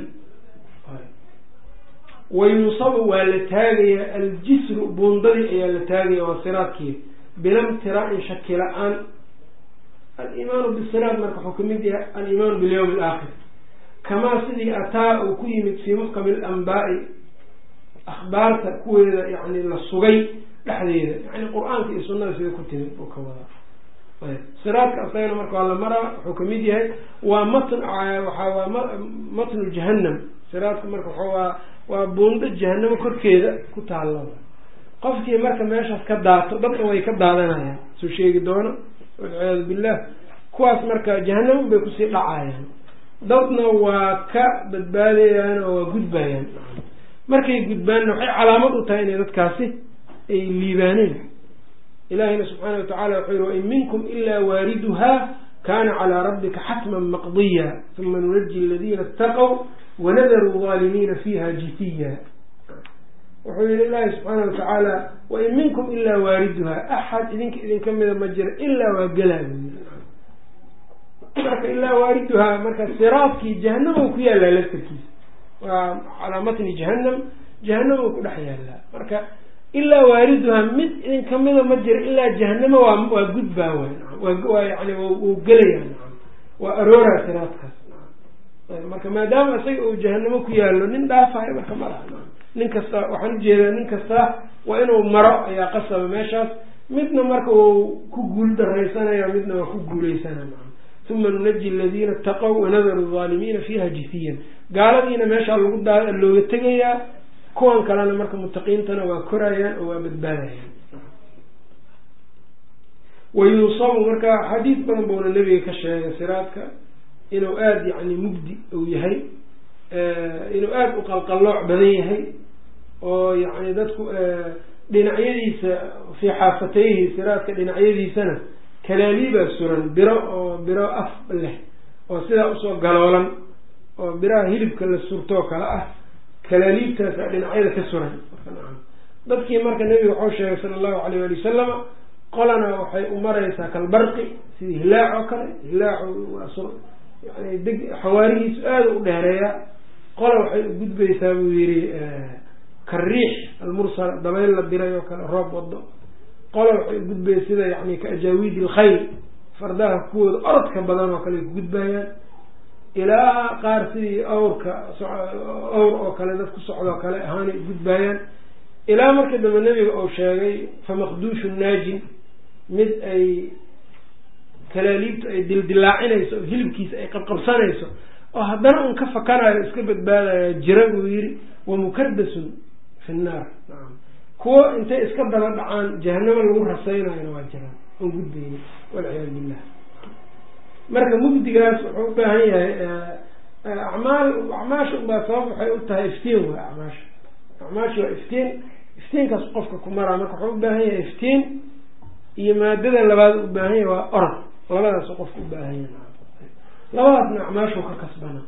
wayunsabu waa la taagayaa aljisru buundadii ayaa la taagaya waa siraadkii bilamtiraa'in shaki la'aan alimaanu bisiraad marka wuxuu ka mid yahay alimaanu bilyawmi alaakhir kamaa sidii ataa uu ku yimid fii muxkami alanbaa'i akhbaarta kuweeda yani la sugay dhexdeeda yani qur'aanka iyo sunnada sida ku timid uu ka wadaa siraadka asagana marka waa la maraa wuxuu ka mid yahay waa matn waa matnu jahanam siraadka marka waa waa buundo jahanamo korkeeda ku taallada qofkii marka meeshaas ka daato dadka way ka daadanayaan. Soo sheegi doono walciyaadu billah kuwaas marka jahanamo bay ku sii dhacayaan. Dadna waa ka badbaadayaan oo waa gudbayaan. Markay gudbaanna waxay calaamad u tahay inay dadkaasi ay liibaaneen ilahina subxaana watacala wuxuu yihi wain minkum ilaa waariduha kana calaa rabbika xatman maqdiya uma nunaji aladina itaqow wanadaru aalimiina fiiha jitiya wuxuu yihi ilaahi subxaana watacaala wain minkum ilaa waariduha axad idinka idinka mida ma jira ilaa waa gelaa marka ilaa waariduhaa marka siraadkii jahanama ku yaallaa laftarkiisa waa calaa matni jahanam ku dhex yaallaa marka ilaa waariduhaa mid idinka mida ma jira ilaa jahanamo waa waa gudbaa waa yani wuu gelaya waa arooraa siraadkaas marka maadaama isaga uu jahanamo ku yaallo nin dhaafayo marka malaha nin kasta waxaan u jeedaa nin kasta waa inuu maro ayaa qasaba meeshaas midna marka uu ku guul daraysanaya midna waa ku guuleysanaya uma nunaji aladiina itaqow wanadaru aalimiina fiiha jithiyan gaaladiina meeshaa lagu daa looga tegayaa kuwan kalena marka mutaqiintana waa korayaan oo waa badbaadayaan. wayuusabu marka xadiis badan buuna nabiga ka sheegay siraadka inuu aada yani mugdi uu yahay inuu aada u qalqallooc badan yahay oo yani dadku dhinacyadiisa fii xaafatayhi siraadka dhinacyadiisana kalaaliibaa suran biro oo biro af leh oo sidaa u soo galoolan oo biraha hilibka la surtoo kale ah kalaaliibtaasa dhinacyada ka suran dadkii marka nebiga waxau sheegay sala allahu alayh ali wasalama qolana waxay u maraysaa kalbarqi sidii hilaac oo kale. Hilaacu yani deg xawaarihiisu aada u dheereeya. Qola waxay u gudbaysaa buu yihi kariix almursala dabayl la diray oo kale roob wado qola waxay u gudbaya sida yani ka ajaawiidi ilkhayl fardaha kuwooda orodka badan oo kale ay ku gudbayaan ilaa qaar sidii awrka awr oo kale dad ku socdoo kale ahaanay gudbaayaan. Ilaa markii dambe nebiga uu sheegay famaqduushu naajin mid ay kalaaliibtu ay dildilaacinayso oo hilibkiisa ay qabqabsanayso oo haddana un ka fakanayo iska badbaadaya jira buu yihi wamukadasun fi nnaar naam. Kuwo intay iska daba dhacaan jahanamo lagu rasaynayona waa jiraan oon gudbayni walciyaadu billah marka mugdigaas wuxuu u baahan yahay acmaal acmaasha unbaa sabab waxay u tahay iftiin waa acmaasha acmaasha waa iftiin iftiinkaas qofka ku maraa. Marka wuxuu u baahan yahay iftiin iyo maadada labaad u baahan yahay waa orod labadaas qofka u baahan yahay. Labadaasna acmaashu ka kasbana.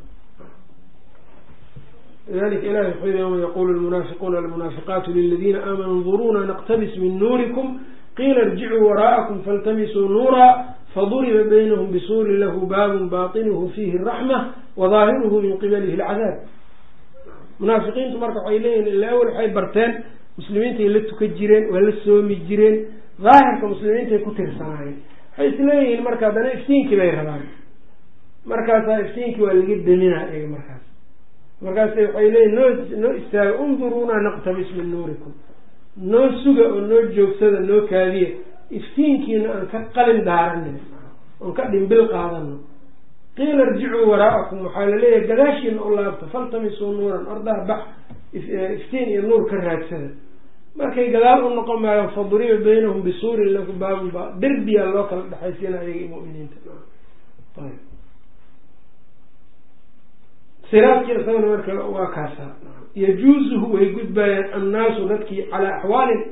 Lidalika ilahi wuxuu yii yawma yaqulu lmunaafiquuna almunaafiqaatu liladina aamanuu nduruuna naqtabis min nuurikum qiila irjicuu waraa'akum faltamisuu nuura faduriba baynahum bisuurin lahu baabun baطinuhu fiihi raxma wadaahiruhu min qibalihi alcadaab munaafiqiintu marka waxay leeyihiin ila awel waxay barteen muslimiintay la tukan jireen waa la soomi jireen daahirka muslimiintay ku tirsanaayeen waxay isleeyihiin marka haddana iftiinkii bay rabaan markaasaa iftiinkii waa laga deminaa iyaga markaas markaas waxay leeyihiin noo istaaga unduruuna naqtabis min nuurikum noo suga oo noo joogsada noo kaadiya iftiinkiina aan ka qalin daaranin oon ka dhimbil qaadano qiila irjicuu waraa'akum waxaa la leeyahay gadaashiina u laabta faltamisuu nuuran ordaha bax iftiin iyo nuur ka raagsada markay gadaal u noqon maayaan faduriba baynahum bisuurin lahu baabun ba derbiyaa loo kala dhexaysiina ayaga muminiinta. Siraadkii isagana marka waa kaasaa. Yajuuzuhu way gudbaayaan annaasu dadkii calaa axwaalin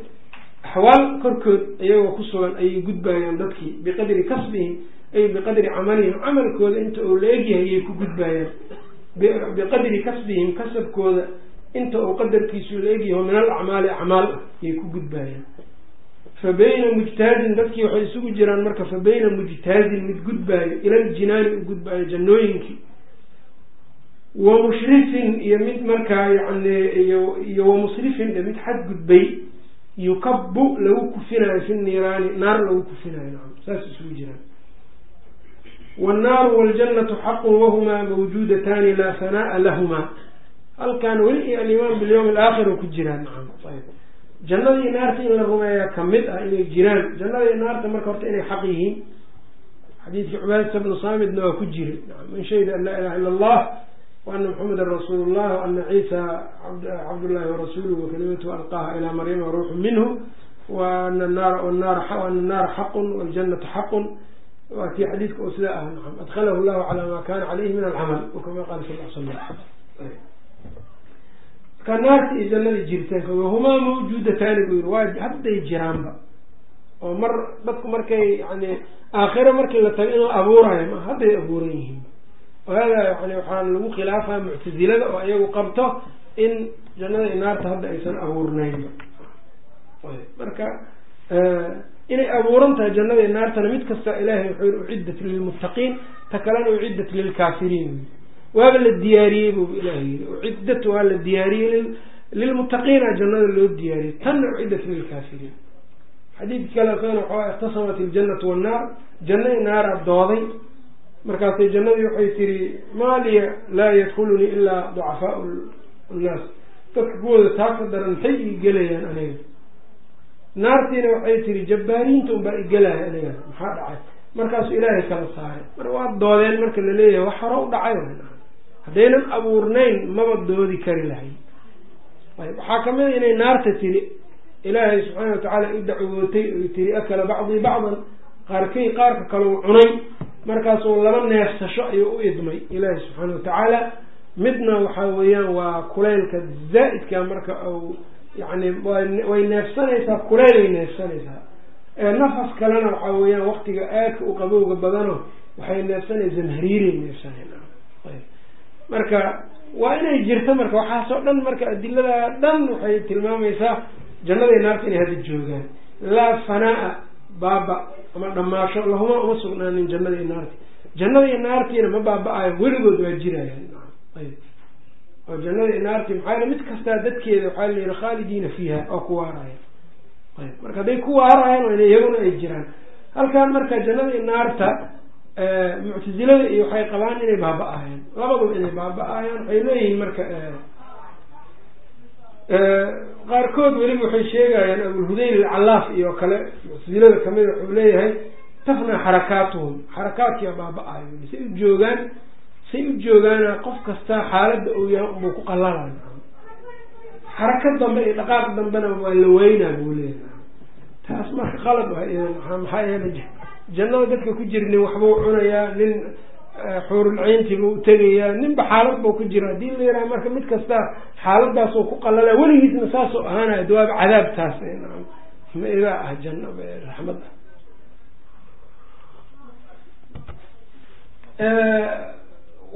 axwaal korkood iyagoo ku sugan ayay gudbaayaan dadkii biqadri kasbihim ay biqadri camalihim. Camalkooda inta uu la egyahay ayay ku gudbaayaan. Biqadri kasbihim kasabkooda inta uu qadarkiisu la egyahay min al acmaali acmaal ah ayay ku gudbaayaan. Fa bayna mujtaazin dadkii waxay isugu jiraan marka fa bayna mujtaazin mid gudbaayo ilaljinaani u gudbaayo jannooyinkii. Wa mushrifin iyo mid markaa yani iyo wa musrifin iyo mid xad gudbay yukabu lagu kufinayo fi niiraani naar lagu kufinayo nacam saas isugu jiraan wannaaru waljannatu xaqun wahumaa mawjuudataani laa sanaa'a lahumaa halkan weli alimaan bilyawmi alaakhir ku jiraan nacam ayb jannada iyo naarta in la rumeeyaa ka mid ah inay jiraan jannada iyo naarta marka horta inay xaq yihiin xadiidkii cubaadata bnu saamidna waa ku jiray man shahida an laa ilaha illa allah maxamedan rasuulu llah waana ciisa cabdullahi warasuuluhu wakalimatuhu alqaaha ilaa maryama ruuxu minhu waana naara naara xaqun waljanata xaqun waa kii xadiidka oo sidaa ah nacam adkhalahu llahu calaa ma kana calayhi min alcamal wakama qaala sal l slam marka naarta iyo jannada jiritaanka wahumaa mawjuudataani buu yiri waa hadday jiraanba oo mar dadku markay yani aakhiro markii la tago in la ma hadday abuuran yihiin hada yani waxaan lagu khilaafaa muctazilada oo iyagu qabto in jannada iyo naarta hadda aysan abuurnaynba marka inay abuuran tahay jannada iyo naartana mid kasta ilahay wuxuu yii uciddat lilmuttaqiin ta kalena uciddat lilkaafiriin. Waaba la diyaariyey bu ilahay yiri uciddat waa la diyaariyey lilmuttaqiina jannada loo diyaariyey. Tanna uciddat lilkaafiriin. Xadiidki kale isagana waxaa ikhtasamat iljanatu wannaar. Janna i naara dooday markaasay jannadii waxay tiri maa liya laa yadkulunii ilaa ducafaau nnaas dadka kuwooda taaka daran maxay ii gelayaan aniga. Naartiina waxay tiri jabbaariinta unbaa igelaya aniga. Maxaa dhacay? Markaasuu ilaahay kala saaray. Mar waa doodeen marka la leeyahay wax hore u dhacay haddaynan abuurnayn maba doodi kari lahayn. Waxaa ka mid a inay naarta tiri ilaahay subxaana watacaala i dacwootay oy tiri akala bacdii bacdan. Qaarkay qaarka kalau cunay markaasuu laba neefsasho ayuu u idmay ilaahi subxaana watacaala midna waxaa weeyaan waa kuleylka zaa-idka marka u yani way neefsanaysaa kuleylay neefsanaysaa. Nafas kalena waxaa weeyaan waktiga aadka u qabowga badano waxay neefsanay zamhariiray neefsanayna marka waa inay jirto marka waxaasoo dhan marka adilada dhan waxay tilmaamaysaa jannaday naarta inay hadda joogaan. Laa fanaa baaba ama dhamaasho lahuma uma sugnaanin jannada iyo naarti jannada iyo naartiina ma baaba-ayo weligood waa jirayaan. Oo jannada iyo naarti maxaa mid kastaa dadkeeda waxaa la yihi khaalidiina fiiha oo ku waaraya marka hadday ku waarayaan waa in iyaguna ay jiraan. Halkaan marka jannada iyo naarta muctasilada iyo waxay qabaan inay baaba-ayaan. Labaduba inay baaba-ayaan waxay leeyihiin marka qaarkood weliba waxay sheegayaan abulhudayl alcallaaf iyo kale muctasilada kamida wuxuu leeyahay tafnaa xarakaatuhum xarakaadkiia baaba-ayo say u joogaan say u joogaana qof kasta xaaladda uu yahay unbuu ku qalalay xaraka dambe iyo dhaqaaq dambena waa la weynaa buu leeyahay. Taas marka qalad maxaa yeele jannada dadka ku jira nin waxbuu cunayaa nin xuurulciyntiibuu utegayaa ninba xaalad buu ku jira haddii la yaraha marka mid kasta xaaladaasoo ku qalala weligiisna saasoo ahaanaya dawaab cadaabtaas ma idaa ah janno raxmad. Ah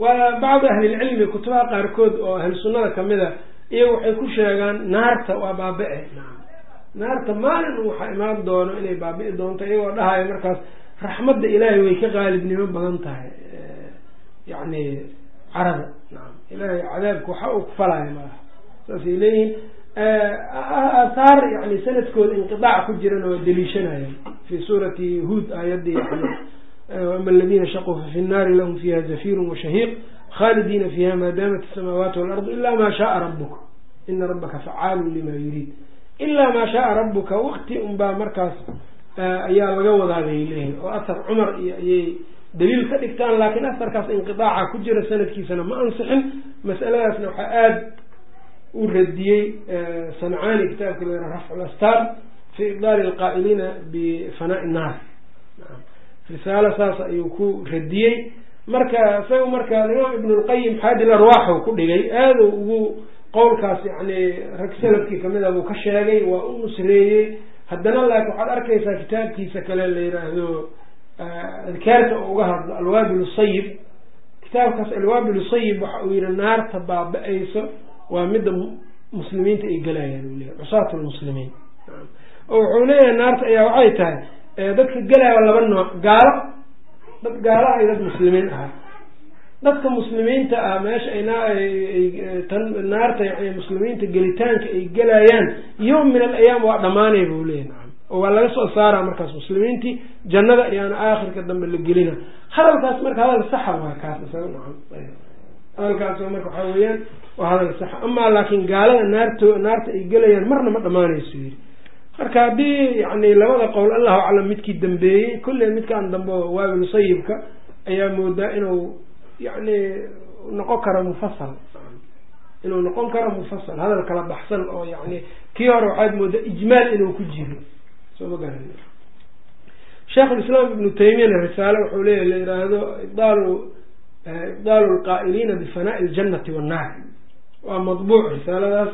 waa bacdu ahlilcilmi kutubaha qaarkood oo ahlu sunnada ka mid a iyaga waxay ku sheegaan naarta waa baabi'e naarta maalin waxaa imaan doono inay baabi'i doonto iyagoo dhahayo markaas raxmadda ilaahay way ka qaalibnimo badan tahay yani carada naam ilaahay cadaabka waxa uu kufalayo malaha saasay leeyihiin aahaar yani sanadkooda inqidaac ku jirana waa daliishanayaan fi suurati huod aayadii ama aladina shaquu fa fi nnaari lahum fiha zafirun washahiiq khaalidiina fiha ma daamat asamaawaat walardu ila ma shaaa rabuka ina rabaka facaalun lima yuriid ilaa maa shaaa rabuka wakti unbaa markaas ayaa laga wadaa bay leeyihiin oo asar cumar iyo ayay daliil ka dhigtaan laakiin asarkaas inqidaaca ku jira sanadkiisana ma ansixin. Masaladaasna waxaa aada u radiyey sancaani kitaabka la yaraha rafcu lastaar fi ibdaali alqaa'iliina bifanaa'i nnaar risaalo saas ayuu ku radiyey. Marka isaga marka imaam ibn lqayim xaadil arwaaxu ku dhigay aada ugu qowlkaas yani rag salafkii kamida buu ka sheegay waa u nusreeyey. Haddana laakiin waxaad arkaysaa kitaabkiisa kale la yiraahdo adkaarta oo uga hadlo alwaabil sayib kitaabkaas alwaabil sayib waxa uu yihi naarta baaba-ayso waa midda muslimiinta ay gelayaan u leeyahy cusaat lmuslimiin oo wuxuu leeyahay naarta ayaa waxay tahay dadka gelaya laba nooc. Gaalo dad gaalo ay dad muslimiin ahaa dadka muslimiinta ah meesha tan naarta yani muslimiinta gelitaanka ay gelayaan yowm min alayaam waa dhamaanay buu leeyahy oo waa laga soo saara markaas muslimiintii. Jannada ayaana aakhirka dambe la gelina. Hadalkaas marka hadal saxa waa kaas isaga hadalkaas marka waxaa weeyaan waa hadal saxa amaa laakiin gaalada naarto naarta ay gelayaan marna ma dhamaanayso yiri marka haddii yani labada qowl allahu aclam midkii dambeeyey kulle midkaan dambe waabil sayibka ayaa moodaa inuu yani noqon karo mufasal inuu noqon karo mufasal hadal kala baxsan oo yani kii hore waxaad moodaa ijmaal inuu ku jiro soo ma garan sheikhulislaam ibnu taymiyana risaale wuxuu leeyahy la yiraahdo ibdaalu ibdaalu lqaa'iliina bifanaa'i ljannati wannaar. Waa madbuuc risaaladaas.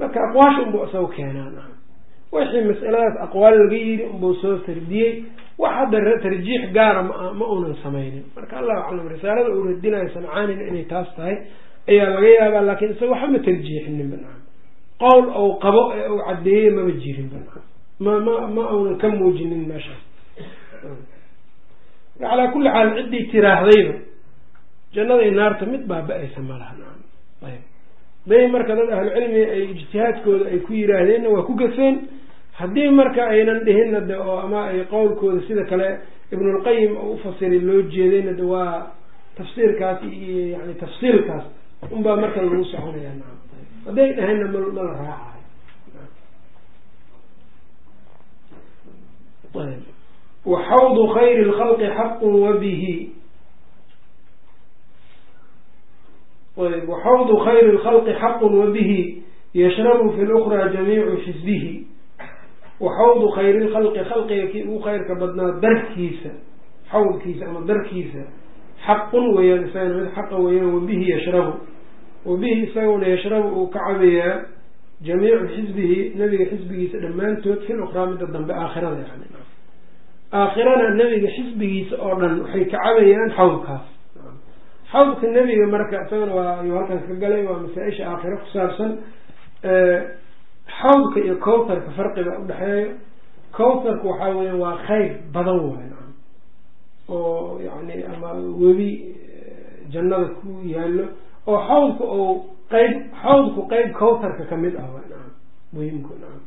Marka aqwaasha unbuu isaga keenaan wixii masaladaas aqwaal laga yiri unbuu soo tardiyey wax hadda tarjiix gaara ma uunan sameynin marka allahu aclam risaalada uu radinayo sancaanina inay taas tahay ayaa laga yaabaa laakiin isaga waxa ma tarjiixinin banaan qowl ou qabo ee uu caddeeyey maba jirin banaan ma ma ma uunan ka muujinin meeshaas. Calaa kulli xaal ciddii tiraahdayba jannada iyo naarta mid baaba-aysa ma laha naam ayb. Day marka dad ahlucilmi ay ijtihaadkooda ay ku yiraahdeenna waa ku gafeen. Haddii marka aynan dhihinna de oo ama ay qowlkooda sida kale ibnulqayim oo ufasiray loo jeedayna de waa tafsiirkaas iyo yani tafsiilkaas unbaa marka lagu soconaya. Hadday dhahaynna ma la raacayo lkhalqi xaqun wabihi ayb waxawdu khayri lkhalqi xaqun wabihi yashrabu fi lukraa jamiicu xisbihi. Waxawdu khayri lkhalqi khalqiga kii ugu khayrka badnaa darkiisa xawdkiisa ama darkiisa xaqun weeyaan isagana mid xaqa weeyaan wabihi yashrabu. Wabihi isaguna yashrabu uu ka cabayaa jamiicu xisbihi nabiga xisbigiisa dhammaantood fi lukraa midda dambe aakhirada yani aakhirana nabiga xisbigiisa oo dhan waxay ka cabayaan xawdkaas. Xawdka nebiga marka isagana waa ayuu halkan ka galay waa masaa-isha aakhiro ku saabsan xawdka iyo cowtarka farqiga udhexeeya cowtarka waxaa weya waa khayr badan waay oo yani ama webi jannada ku yaalo oo xawdka ou qeyb xawdku qeyb cowtarka ka mid ah naam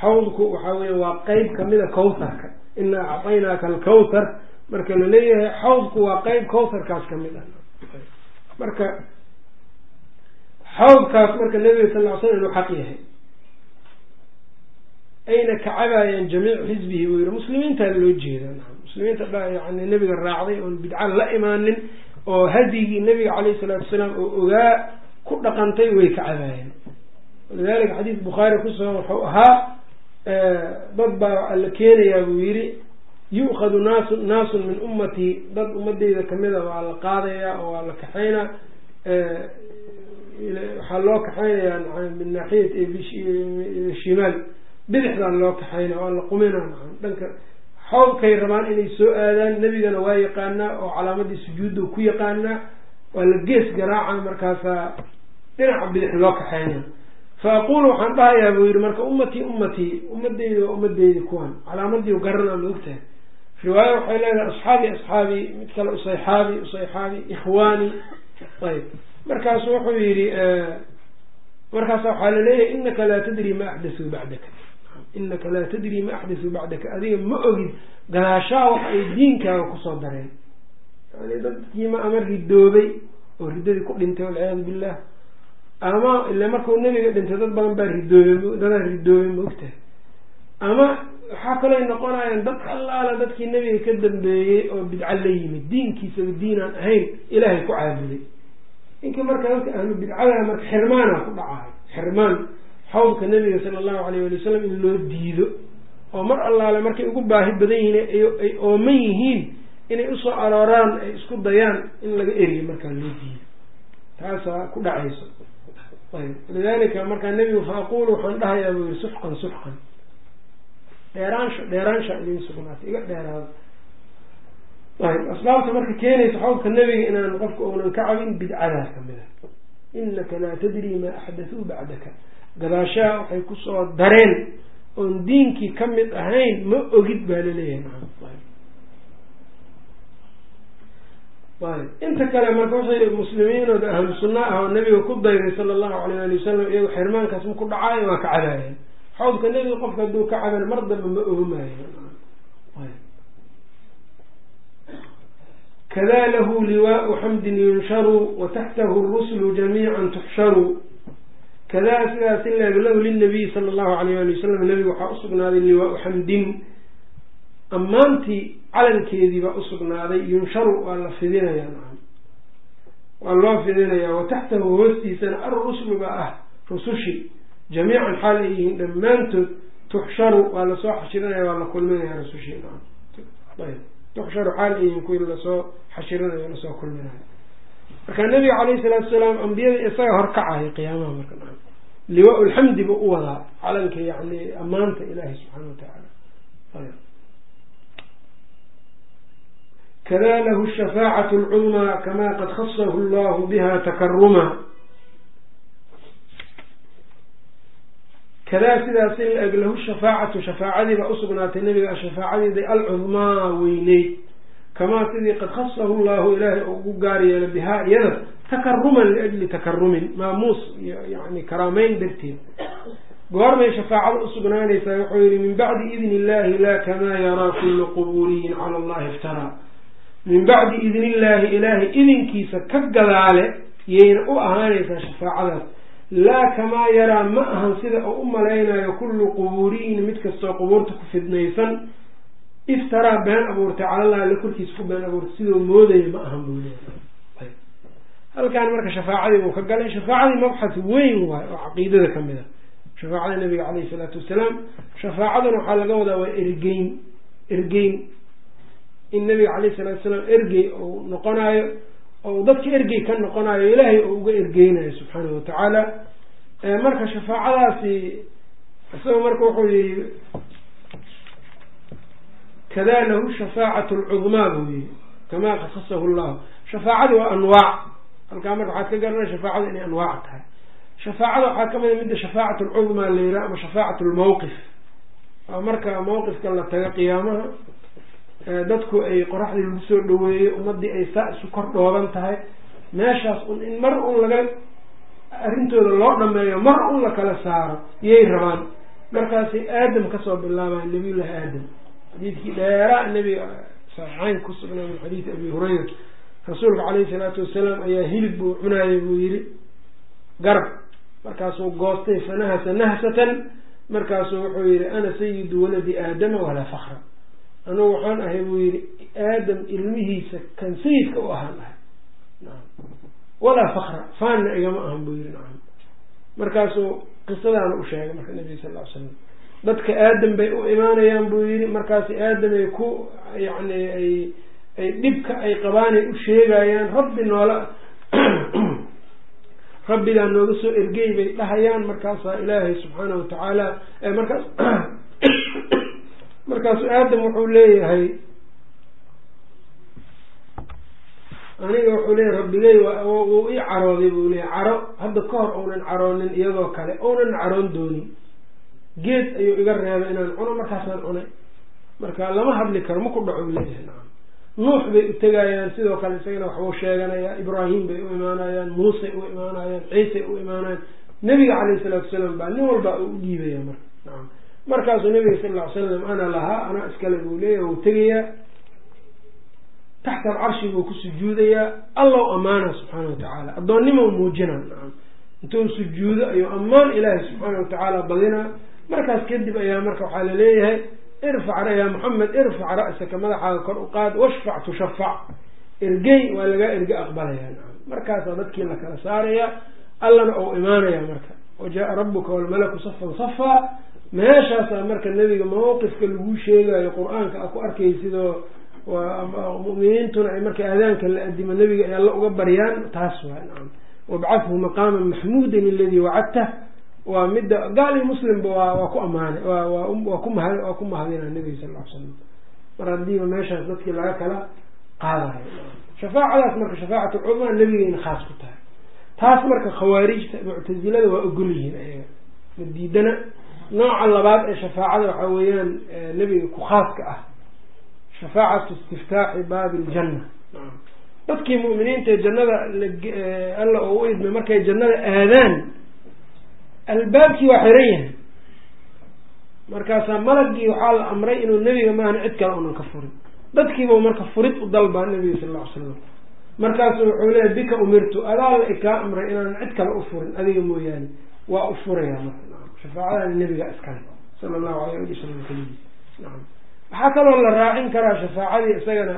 xawdku waxaa weya waa qeyb kamida cowtarka inaa acطaynaaka alcowtar marka la leeyahay xawdku waa qeyb cowtarkaas ka mid ah. Marka xawdkaas marka nabiga sal ly slam inuu xaq yahay. Ayna kacabayaan jamiicu xisbihi buu yihi muslimiintaa loo jeeda muslimiinta yani nabiga raacday oon bidca la imaanin oo hadyigii nabiga caleyhi salaatu wasalaam oo ogaa ku dhaqantay way kacabaayeen walidalika xadiis bukhaari ku soo wuxuu ahaa dad baa la keenayaa buu yihi yu'khadu naasu naasun min ummatii dad ummadeyda kamida waa la qaadayaa oo waa la kaxaynaa waxaa loo kaxaynayaa min naaxiyati shimaal. Bidixdaa loo kaxayna waa la qumina dhanka xawdkay rabaan inay soo aadaan nebigana waa yaqaanaa oo calaamadii sujuudda ku yaqaanaa waa la gees garaaca markaasaa dhinaca bidix loo kaxayna fa aqulu waxaan dhahayaa buu yihi marka ummatii ummatii ummadeydi waa ummadeydi kuwan calaamadii garana ma ogtahay riwaayo waxay leedahay asxaabi asxaabi mid kale usayxaabi usayxaabi ikhwaani ayb markaasu wuxuu yihi markaasa waxaa la leeyahay inaka laa tadri ma axdasuu bacdaka inaka laa tadri ma axdasuu bacdaka adiga ma ogid gadaashaa wax ay diinkaaga ku soo dareen yani dadkiima ama ridoobay oo riddadii ku dhintay walciyaadu billah ama ila markuu nebiga dhintay dad badan baa ridoobay dadaa ridoobay maogtahay ama waxaa kaloo noqonayaan dad allaala dadkii nebiga ka dambeeyey oo bidco la yimid diinkiisaba diinaan ahayn ilaahay ku caabuday. Ninka marka dadka ahlu bidcada marka xirmaana ku dhacayo xirmaan xawdka nebiga sala allahu alayh wali wasalam in loo diido oo mar allaale markay ugu baahi badan yihiin ay ooman yihiin inay u soo arooraan ay isku dayaan in laga eriyo markaa loo diido. Taasaa ku dhacayso lidalika markaa nebigu fa aqulu waxaan dhahayaa buu yihi suxqan suxqan dheeraansha dheeraansha idin sugnaatay iga dheeraado ayb. Asbaabta marka keenaysa xawdka nebiga inaan qofka uunan ka cabin bidcadaas ka mid a inaka laa tadri maa axdathuu bacdaka. Gadaashaha waxay ku soo dareen oon diinkii ka mid ahayn ma ogid baa la leeyahay ayb inta kale marka waxay muslimiinood ahlu sunna ah oo nabiga ku dayday sala allahu alayh ali wasalam iyago xirmaankaas ma ku dhacaayo waa ka cabaayeen xawdka nebiga qofka hadduu ka caban mar dambe ma ogmaayo kada lahu liwaau xamdin yunsharu wa taxtahu rusulu jamiica tuxsharu. Kadaa sidaas in laeg lahu lilnabiyi sala allahu alayh ali wasalam nabiga waxaa usugnaaday liwaau xamdin ammaantii calankeedii baa usugnaaday yunsharu waa la fidinayaa nacam waa loo fidinayaa wa taxtahu hoostiisana arruslu baa ah rusushi. Jamiican xaal ay yihiin dhammaantood tuxsharu waa la soo xashirinaya waa la kulminaya rusushi nacam ayb tuxsharu xaal ay yihiin kuwii la soo xashirinayo la soo kulminayo marka nabiga calayhi salaatu salaam ambiyada isaga horkacaya qiyaamaha marka nacam liwaa lxamdi buu u wadaa calanka yani ammaanta ilaahi subxaana watacaala ayb kada lahu shafaacatu lcudmaa kama qad khasahu llahu biha takaruma kadaa sidaas in la-eg lahu shafaacatu shafaacadii baa usugnaatay nabiga shafaacadeeda alcudmaa weyneyd kamaa sidii qad khasahu llahu ilaahay oo ugu gaar yeela bihaa iyada takaruman liajli takarumin maamuus yani karaameyn darteed goormay shafaacada usugnaanaysaa wuxuu yihi min bacdi idni illahi laa kamaa yaraa kullu qubuuriyin cala allahi iftaraa min bacdi idni illaahi ilaahay idinkiisa ka gadaale yayna u ahaanaysaa shafaacadaas. Laa kamaa yaraa ma ahan sida uu u malaynayo kullu qubuuriyin mid kastoo qubuurta ku fidnaysan. Iftaraa been abuurtay calallahi alla korkiisa ku been abuurtay sidoo moodaya ma ahan buu leeyahay. Halkaan marka shafaacadii buu ka galay shafaacadii mabxas weyn waayo oo caqiidada ka mid a shafaacada nabiga caleyhi salaatu wasalaam shafaacaduna waxaa laga wadaa waa ergeyn ergeyn in nabiga caleyhi salaatu salaam ergey uu noqonayo oo dadka ergey ka noqonayo ilaahay oo uga ergeynayo subxaanahu watacaala marka shafaacadaasi isagoo marka wuxuu yihi kada lahu shafaacatu lcudmaa buu yihi kamaa khasasahu llahu shafaacadi waa anwaac. Halkaa marka waxaad ka garanaya shafaacada inay anwaac tahay. Shafaacada waxaa ka mid a midda shafaacat lcudmaa la yihaha ama shafaacat lmawqif marka mawqifka la taga qiyaamaha dadku ay qoraxdii lagu soo dhaweeyo ummadii ay saa isu kor dhooban tahay. Meeshaas un in mar un laga arrintooda loo dhameeyo mar un la kala saaro yay rabaan. Markaasay aadam ka soo bilaabayan nabiyullahi aadam. Xadiidkii dheeraa nabiga saxiixeyn ku sugnaa min xadiidi abi hurayra. Rasuulka caleyhi salaatu wasalaam ayaa hilib buu cunaayay buu yihi garab. Markaasuu goostay fanahasa nahsatan. Markaasuu wuxuu yihi ana sayidu waladi aadama walaa fakra anugu waxaan ahay buu yihi aadam ilmihiisa kan sayidka u ahaan ahay. Walaa fakra faanna igama ahan buu yihi nacam markaasuu qisadaana u sheegay marka nabiga sal ly slam dadka aadam bay u imaanayaan buu yihi markaasi aadam ay ku yani ay ay dhibka ay qabaanay u sheegayaan rabbi noola rabbigaa nooga soo ergey bay dhahayaan markaasaa ilaahay subxaana watacaala markaas markaasu aadam wuxuu leeyahay aniga wuxuu leeyahay rabbigey wuu ii carooday buu leeyahy caro hadda ka hor uunan caroonin iyadoo kale uunan caroon doonin. Geed ayuu iga reebay inaan cuno markaasaan cunay. Marka lama hadli karo ma ku dhaco u leeyahay. Nacam nuux bay u tegayaan sidoo kale isagana waxbuu sheeganayaa ibraahim bay u imaanayaan muusey u imaanayaan ciisey u imaanayaan. Nebiga caleyhi salaatu wasalaam baa nin walba u dhiibaya marka. Nacam markaasuu nabiga sal ll ly slam ana lahaa anaa iskale buu leeyahy wuu tegayaa taxta alcarshi buu ku sujuudayaa allow amaana subxaana watacaala addoonnimo muujina intuu sujuudo ayuu ammaan ilaahay subxaana watacaala badinaa. Markaas kadib ayaa marka waxaa la leeyahay irfac yaa maxamed irfac ra'saka madaxaaga kor u qaad washfac tushafac. Ergey waa lagaa erge aqbalaya nacam markaasaa dadkii la kala saaraya allana ou imaanaya marka. Wajaaa rabuka walmalaku safan safaa meeshaasaa marka nebiga mawqifka lagu sheegayo qur'aanka a ku arkay sidoo muminiintuna ay marka aadaanka la adimo nebiga ay alla uga baryaan taas waa nacam wabcathu maqaama maxmuudan aladii wacadtah waa midda gaal iyo muslimba waa waa ku amaanay waa ku mahad waa ku mahadina nebiga sal ly slam mar haddiiba meeshaas dadkii laga kala qaadayo. Shafaacadaas marka shafaacat lcudmaa nebigayna khaas ku tahay. Taas marka khawaarijta muctazilada waa ogol yihiin ayaga ma diidana nooca labaad ee shafaacada waxaa weeyaan nebiga ku khaaska ah shafaacatu istiftaaxi baabi iljanna dadkii mu'miniinta ee jannada alla oo u idmay markay jannada aadaan albaabkii waa xiran yahay. Markaasaa malagii waxaa la amray inuu nebiga maahna cid kale unan ka furin. Dadkiiba marka furid u dalbaa nebiga sal ll ly slam markaasu wuxuu leeyahy bika umirtu adaa la ikaa amray inaanan cid kale u furin adiga mooyaane waa u furaya marka shafaacadana nebiga iskale sala allahu alayh ali wasalam keligiis nacam waxaa kaloo la raacin karaa shafaacadii isagana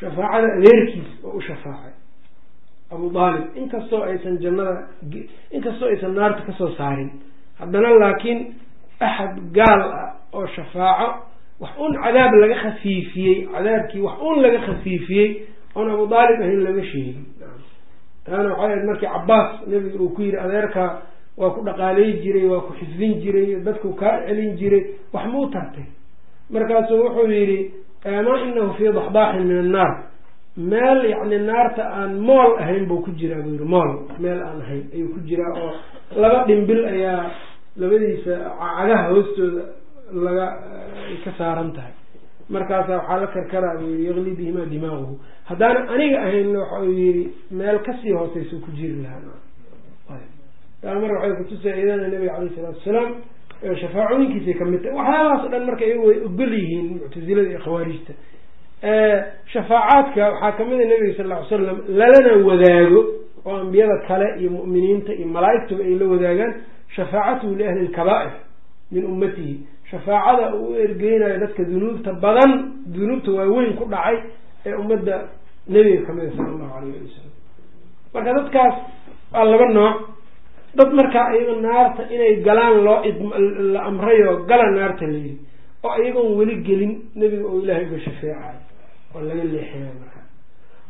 shafaacada adeerkiis oo u shafaacay. Abu aalib inkastoo aysan jannada inkastoo aysan naarta ka soo saarin haddana laakiin axad gaal ah oo shafaaco wax un cadaab laga khafiifiyey cadaabkii wax un laga khafiifiyey oon abu aalib ahayn laga sheegin. Taana waxay ahayd markii cabaas nabiga uu ku yidhi adeerka waa ku dhaqaalay jiray waa ku xifdin jiray dadku kaa celin jiray wax ma u tartay. Markaasuu wuxuu yidhi maa inahu fii daxdaaxin min annaar. Meel yacni naarta aan mool ahayn buu ku jiraa buu yihi mool meel aan ahayn ayuu ku jiraa oo laba dhimbil ayaa labadiisa cagaha hoostooda laga ay ka saaran tahay. Markaasa waxaa la karkaraa buu yii yaqli bihimaa dimaaguhu. Haddaana aniga ahayn waxa uu yihi meel ka sii hooseysa ku jiri lahaa taa marka waxay kutusay iyadana nabiga caleyh isalaatu wasalaam shafaacooyinkiisay ka mid tahay waxyaabahaas o dhan marka iyagu way ogol yihiin muctazilada iyo khawaarijta. Shafaacaadka waxaa ka mid a nabiga sal ly slam lalana wadaago oo ambiyada kale iyo mu'miniinta iyo malaaigtuba ay la wadaagaan shafaacatuhu liahli lkabaa'ir min ummatihi. Shafaacada uu u ergeynayo dadka dunuubta badan dunuubta waaweyn ku dhacay ee ummadda nebiga kamida sala allahu alayh ali wasalam marka dadkaas waa laba nooc dad markaa iyaga naarta inay galaan loo la amrayo gala naarta layidhi oo iyagoon weli gelin nebiga oo ilaahay uga shafeecayo oo laga leexinay markaa.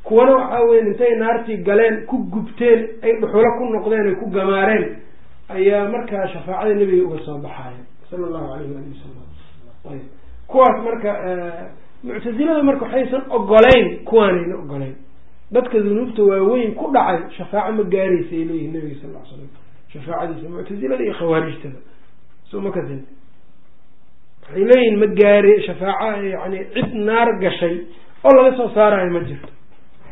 Kuwana waxaa weya intay naartii galeen ku gubteen ay dhuxulo ku noqdeen ay ku gamaareen ayaa markaa shafaacada nebiga uga soo baxaaya sala allahu alayh waali wasalam ayb. Kuwaas marka muctasilada marka waxaysan ogoleyn kuwaanayna ogoleyn dadka dunuubta waaweyn ku dhacay shafaaco ma gaaraysa ay leeyihiin nabiga sal l slam shafaacadiisa muctasilada iyo khawaarijtada soo ma waxay leeyihiin ma gaari shafaaco yani cid naar gashay oo laga soo saarayo ma jirto.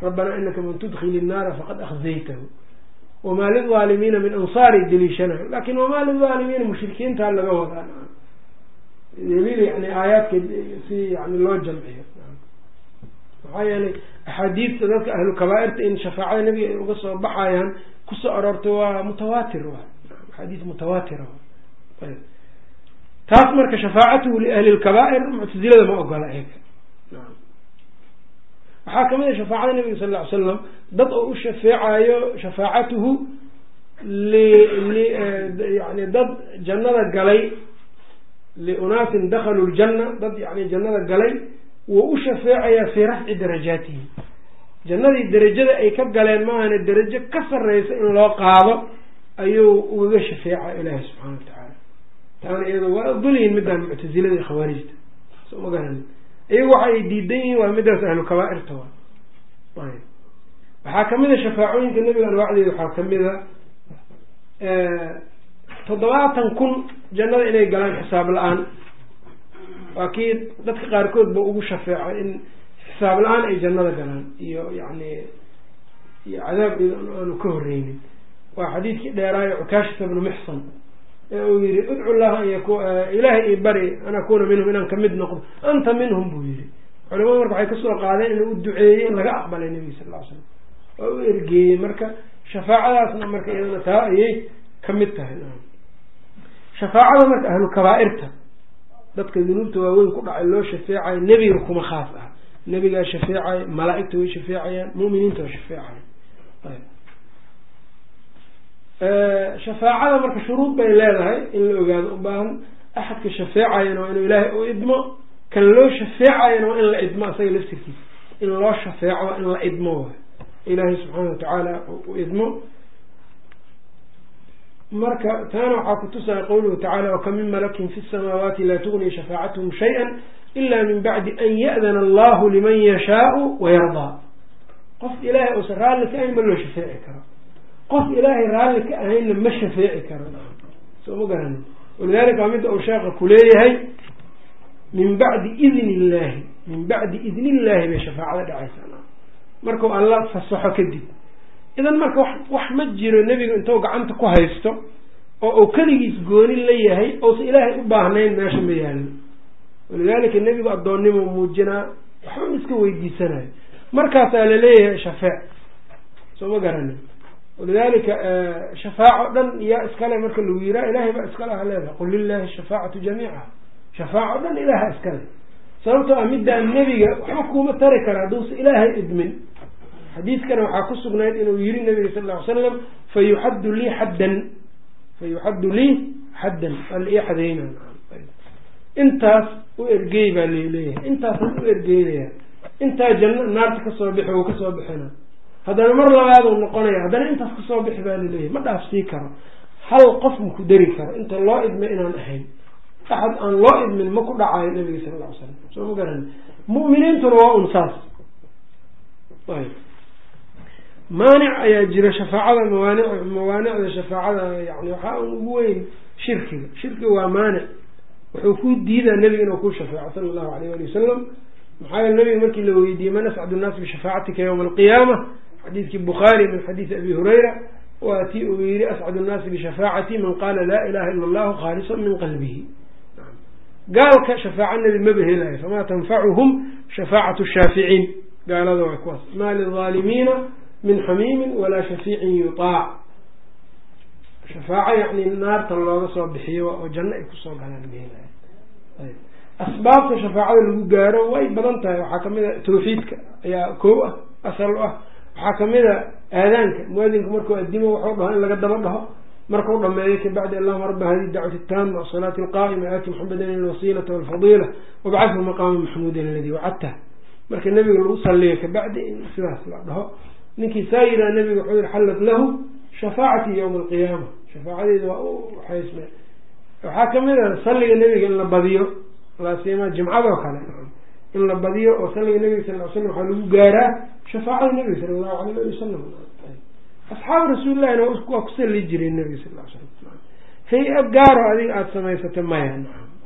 Rabbanaa inaka man tudkili innaara faqad akhzaytahu. Wamaa lilaalimiina min ansaari daliishanayo laakiin wamaa lilaalimiina mushrikiinta laga wadaa. Daliil yani aayaadka si yani loo jamciyo. Maxaa yeelay axaadiidta dadka ahlu kabaairta in shafaacada nebiga ay uga soo baxayaan ku soo aroortay waa mutawaatir wa axaadiis mutawaatira taas marka shafaacatuhu liahli lkabaa'ir muctazilada ma ogola eega waxaa ka mid a shafaacada nabiga sal ly slam dad oo u shafeecayo shafaacatuhu yani dad jannada galay liunaasin dakhaluu ljanna dad yani jannada galay wuu u shafeecayaa fii rafci darajaatihim jannadii derajada ay ka galeen maahane derajo ka sarreysa in loo qaado ayuu ugaga shafeeca ilaahi subxaana wa tacaala. Taana iyado waa ogolyihin midaan muctasilada iyo khawaarijta. Soo ma garanin iyagu waxa ay diidan yihiin waa midaas ahlu kabaairta wa waxaa ka mid a shafaacooyinka nebiga anwaacdeeda waxaa ka mid a toddobaatan kun jannada inay galaan xisaab la'aan. Waa kii dadka qaarkood ba ugu shafeeco in xisaab la'aan ay jannada galaan iyo yani iyo cadaab aanu ka horeynin waa xadiidkii dheeraayo cukaashata bnu muxsan ee uu yihi udcu llaha ilaahay i bari an akuna minhum inaan ka mid noqdo. Anta minhum buu yihi culamadu marka waxay ka soo qaadeen inuu u duceeyey in laga aqbalay nebiga sal ly slam oo u ergeeyey marka shafaacadaasna marka iyadana taa ayay ka mid tahay. Shafaacada marka ahlu kabaairta dadka dunuubta waaweyn ku dhacay loo shafeecayo nebiga kuma khaas ah nebigaa shafeecayo malaa-igta way shafeecayaan mu'miniinta way shafeecayan shafaacada marka shuruud bay leedahay in la ogaado u baahan axadka shafeecayana waa inuu ilaahay u idmo kan loo shafeecayana waa in la idmo asaga laftirkiisa. In loo shafeeco waa in la idmo. Waay ilaahay subxaana watacaala u idmo. Marka taana waxaa kutusaya qawluhu tacala waka min malakin fi samaawaati laa tugni shafaacatuhum shay-a ila min bacdi an ya'dana allahu liman yashaau wayardaa qof ilaahay uusan raalli ka ahayn ma loo shafeeci karo qof ilaahay raalli ka ahaynna ma shafeeci karo soo ma garanin walidalika waa midda uu sheekha kuleeyahay min bacdi idni illahi min bacdi idni illahi bay shafaacada dhacaysaa markuu alla fasaxo kadib idan marka wax wax ma jiro nebigu intuu gacanta ku haysto oo uu keligiis gooni la yahay ousa ilaahay u baahnayn meesha ma yaallo walidalika nebigu addoonnimo muujinaa waxba iska weydiisanayo. Markaasaa la leeyahay shafeec soo ma garanin walidalika shafaaco dhan yaa iskale marka lagu yiraa ilahay baa iskale ha leedahay. Qul lilahi shafaacatu jamiica. Shafaaco dhan ilaha iskale. Sababtoo ah middaan nebiga waxba kuuma tari kara hadduusa ilaahay idmin. Xadiidkana waxaa ku sugnayd inuu yiri nabiga sal ly slam fa yuxaddu lii xaddan. Fa yuxaddu lii xaddan. Waa la ii xadeyna intaas u ergey baa la leeyahay intaasaan u ergeynaya. Intaa janno naarta ka soo bixi uu ka soo bixina. Haddana mar labaaduu noqonaya haddana intaas ka soo bixi baa la leeyahay ma dhaafsii karo. Hal qof maku dari karo. Inta loo idmay inaan ahayn. Axad aan loo idmin ma ku dhacayo nabiga lla ly slam soo ma garan mu'miniintuna waa un saas. Maanic ayaa jira shafaacada mawaani mawaanicda shafaacada yani waxaa ugu weyn shirkiga. Shirkiga waa maanic wuxuu ku diidaa nebiga inuu ku shafeeco sala allahu alayh ali wasalam maxaa yeele nabiga markii la weydiiyey man ascadu nnaas bishafaacatika yowma alqiyaama? Xadiidkii bukhaari min xadiidi abi hurayra waa tii uu yihi ascadu nnaasi bishafaacati man qaala laa ilaha ila allahu khaalisan min qalbihi. Gaalka shafaaco nebi maba helayo famaa tanfacuhum shafaacatu shaaficiin. Gaalada waa kuwaas maa lilaalimiina min xamiimin walaa shafiicin yutaac shafaaco yani naarta looga soo bixiyo oo janno ay ku soo galaan helayo asbaabta shafaacada lagu gaaro way badan tahay. Waxaa ka mid a tawxiidka ayaa koow ah asal u ah. Waxaa ka mid a aadaanka. Muadinka markuu adimo waxuu dhaho in laga daba dhaho. Markau dhameeyo kabacdi allahuma raba hadihi dacwati taama wasalaati alqaa'ima aati muxamedan alwasiilata walfadiila wabcathu maqaama maxmuudan aladi wacadtah marka nebiga lagu saliyo kabacdi in sidaas la dhaho. Ninkii saa yiraa nebiga wuxuu yihi xallat lahu shafaacati yowma alqiyaama shafaacadeeda waa u waxaysme waxaa ka mid a salliga nebiga in la badiyo laasima jimcadoo kale in la badiyo oo salliga nebiga sal ly slam waxaa lagu gaaraa shafaacada nebiga sala allahu alayh ali wasalam asxaabu rasuulillahina waa ku salli jireen nebiga sal ly slam hay'a gaaro adiga aada samaysata maya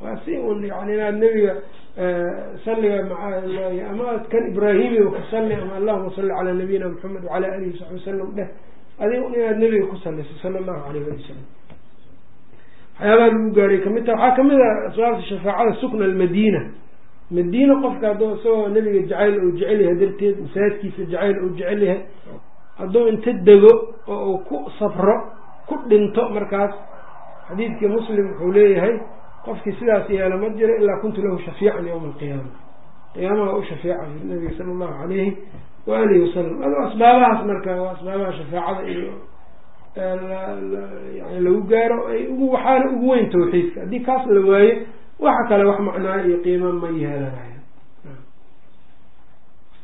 waa si un yani inaad nebiga salliga ama kan ibraahimi ku salli ama allahuma salli calaa nabiyina maxamed wacala alihi wasaxbi wasalam dheh adiga inaad nebiga ku salliso sala allahu alayh ali wasalam waxyaabaha lagu gaaray ka mid ta waxaa ka mid a asbaabta shafaacada sukna almadiina. Madiina qofka hadduu isagoo nebiga jacayl uu jecel yahay darteed masaajidkiisa jacayl uu jecel yahay hadduu inta dego oo uu ku safro ku dhinto markaas xadiidkii muslim wuxuu leeyahay qofkii sidaas yeela ma jiro ilaa kuntu lahu shafiican yowma alqiyaama. Qiyaamaha u shafeeca nabiga sala allahu alayhi wa alihi wasalam ado asbaabahaas marka waa asbaabaha shafaacada iyo yani lagu gaaro ay ugu waxaana ugu weyn tawxiidka. Haddii kaas la waayo waxa kale wax macnaa iyo qiima ma yeelanayo.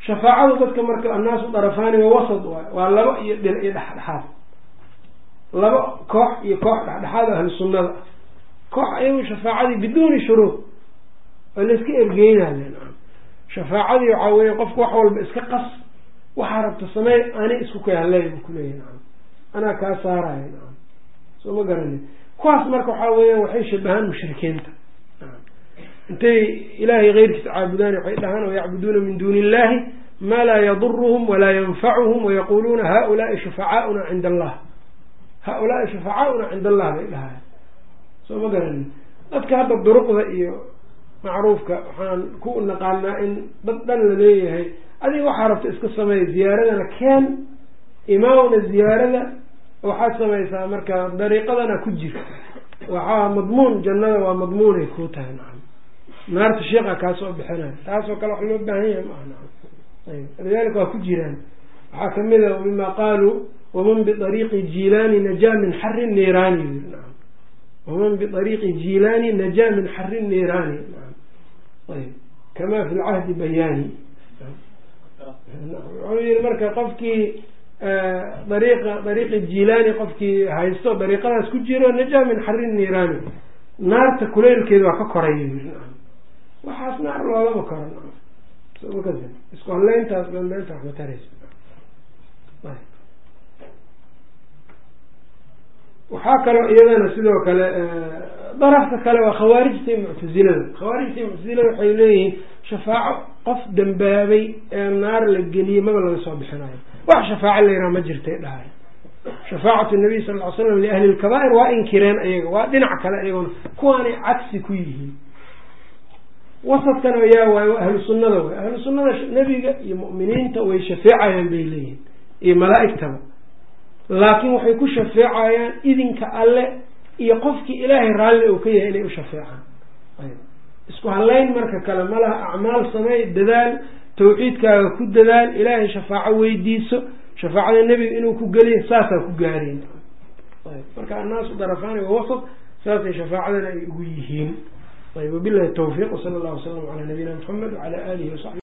Shafaacadu dadka marka annaasu darafaani waa wasad waay waa laba iyo dhil iyo dhexdhexaad. Laba koox iyo koox dhexdhexaad ahlu sunnada. Koox ayagu shafaacadii biduuni shuruud oo layska ergeynayo shafaacadii waxaa weeye qofku wax walba iska qas waxaa rabta sameey ani isku kayhaley bu kuleeyahy naam. Anaa kaa saaraya naam. Soo ma garanin kuwaas marka waxaa weeyaan waxay shabahaan mushrikiinta. Intay ilaahay keyrkiisa caabudaan waxay dhahaan wayacbuduuna min duuni illahi maa laa yaduruhum walaa yanfacuhum wayaquluuna haulaai shufacaauna cinda allah haulaai shufacaauna cinda allah bay dhahayan soo ma garanin dadka hadda duruqda iyo macruufka waxaan ku naqaanaa in dad dhan la leeyahay adiga waxaa rabta iska sameey ziyaaradana keen imaamna ziyaarada waxaad samaysaa marka dariiqadana ku jira waxaa madmuun jannada waa madmuunay kuu tahay nacam naarta sheeka kaasoo bixinay taasoo kale wax loo baahan yahay maaha nacam lidalika waa ku jiraan. Waxaa ka mid a mima qaaluu waman biariiqi jilaani najaa min xari niiraani yiri nacam waman biariiqi jilaani najaa min xari niiraani nacam ayb kama fi lcahdi bayaani wuxuu yihi marka qofkii dariiqa dariiqi jilaani qofkii haysto dariiqadaas ku jiro najaa min xari niiraani. Naarta kuleylkeeda waa ka koray. Yiri nacam waxaas naar loolama koro isku haleyntaas dambeynta wax ma taraysa waxaa kaloo iyadana sidoo kale darafka kale waa khawaarijta iyo muctazilada khawaarijta iyo muctazilada waxay leeyihiin shafaaco qof dambaabay ee naar la geliyey maba laga soo bixinayo wax shafaaco la yiraha ma jirtay dhahay. Shafaacatu nabiy sal ly slam liahli lkabaa'ir waa inkireen ayaga waa dhinac kale iyagona kuwaanay cagsi ku yihiin. Wasadkana yaa waayo waa ahlu sunnada way. Ahlu sunnada nebiga iyo mu'miniinta way shafeecayaan bay leeyihiin iyo malaa-igtaba. Laakiin waxay ku shafeecayaan idinka alle iyo qofkii ilaahay raalli uu ka yahay inay u shafeecaan isku halayn marka kale ma laha acmaal samey dadaal tawxiidkaaga ku dadaal ilaahay shafaaco weydiiso shafaacada nebiga inuu ku geliya saasaa ku gaareen marka annaasu darafaani wawasat saasay shafaacadana ay ugu yihiin. Ayb wabilahi tawfiiq wsala allah wasalam calaa nabiyina maxamed wacala alihi wasaxbi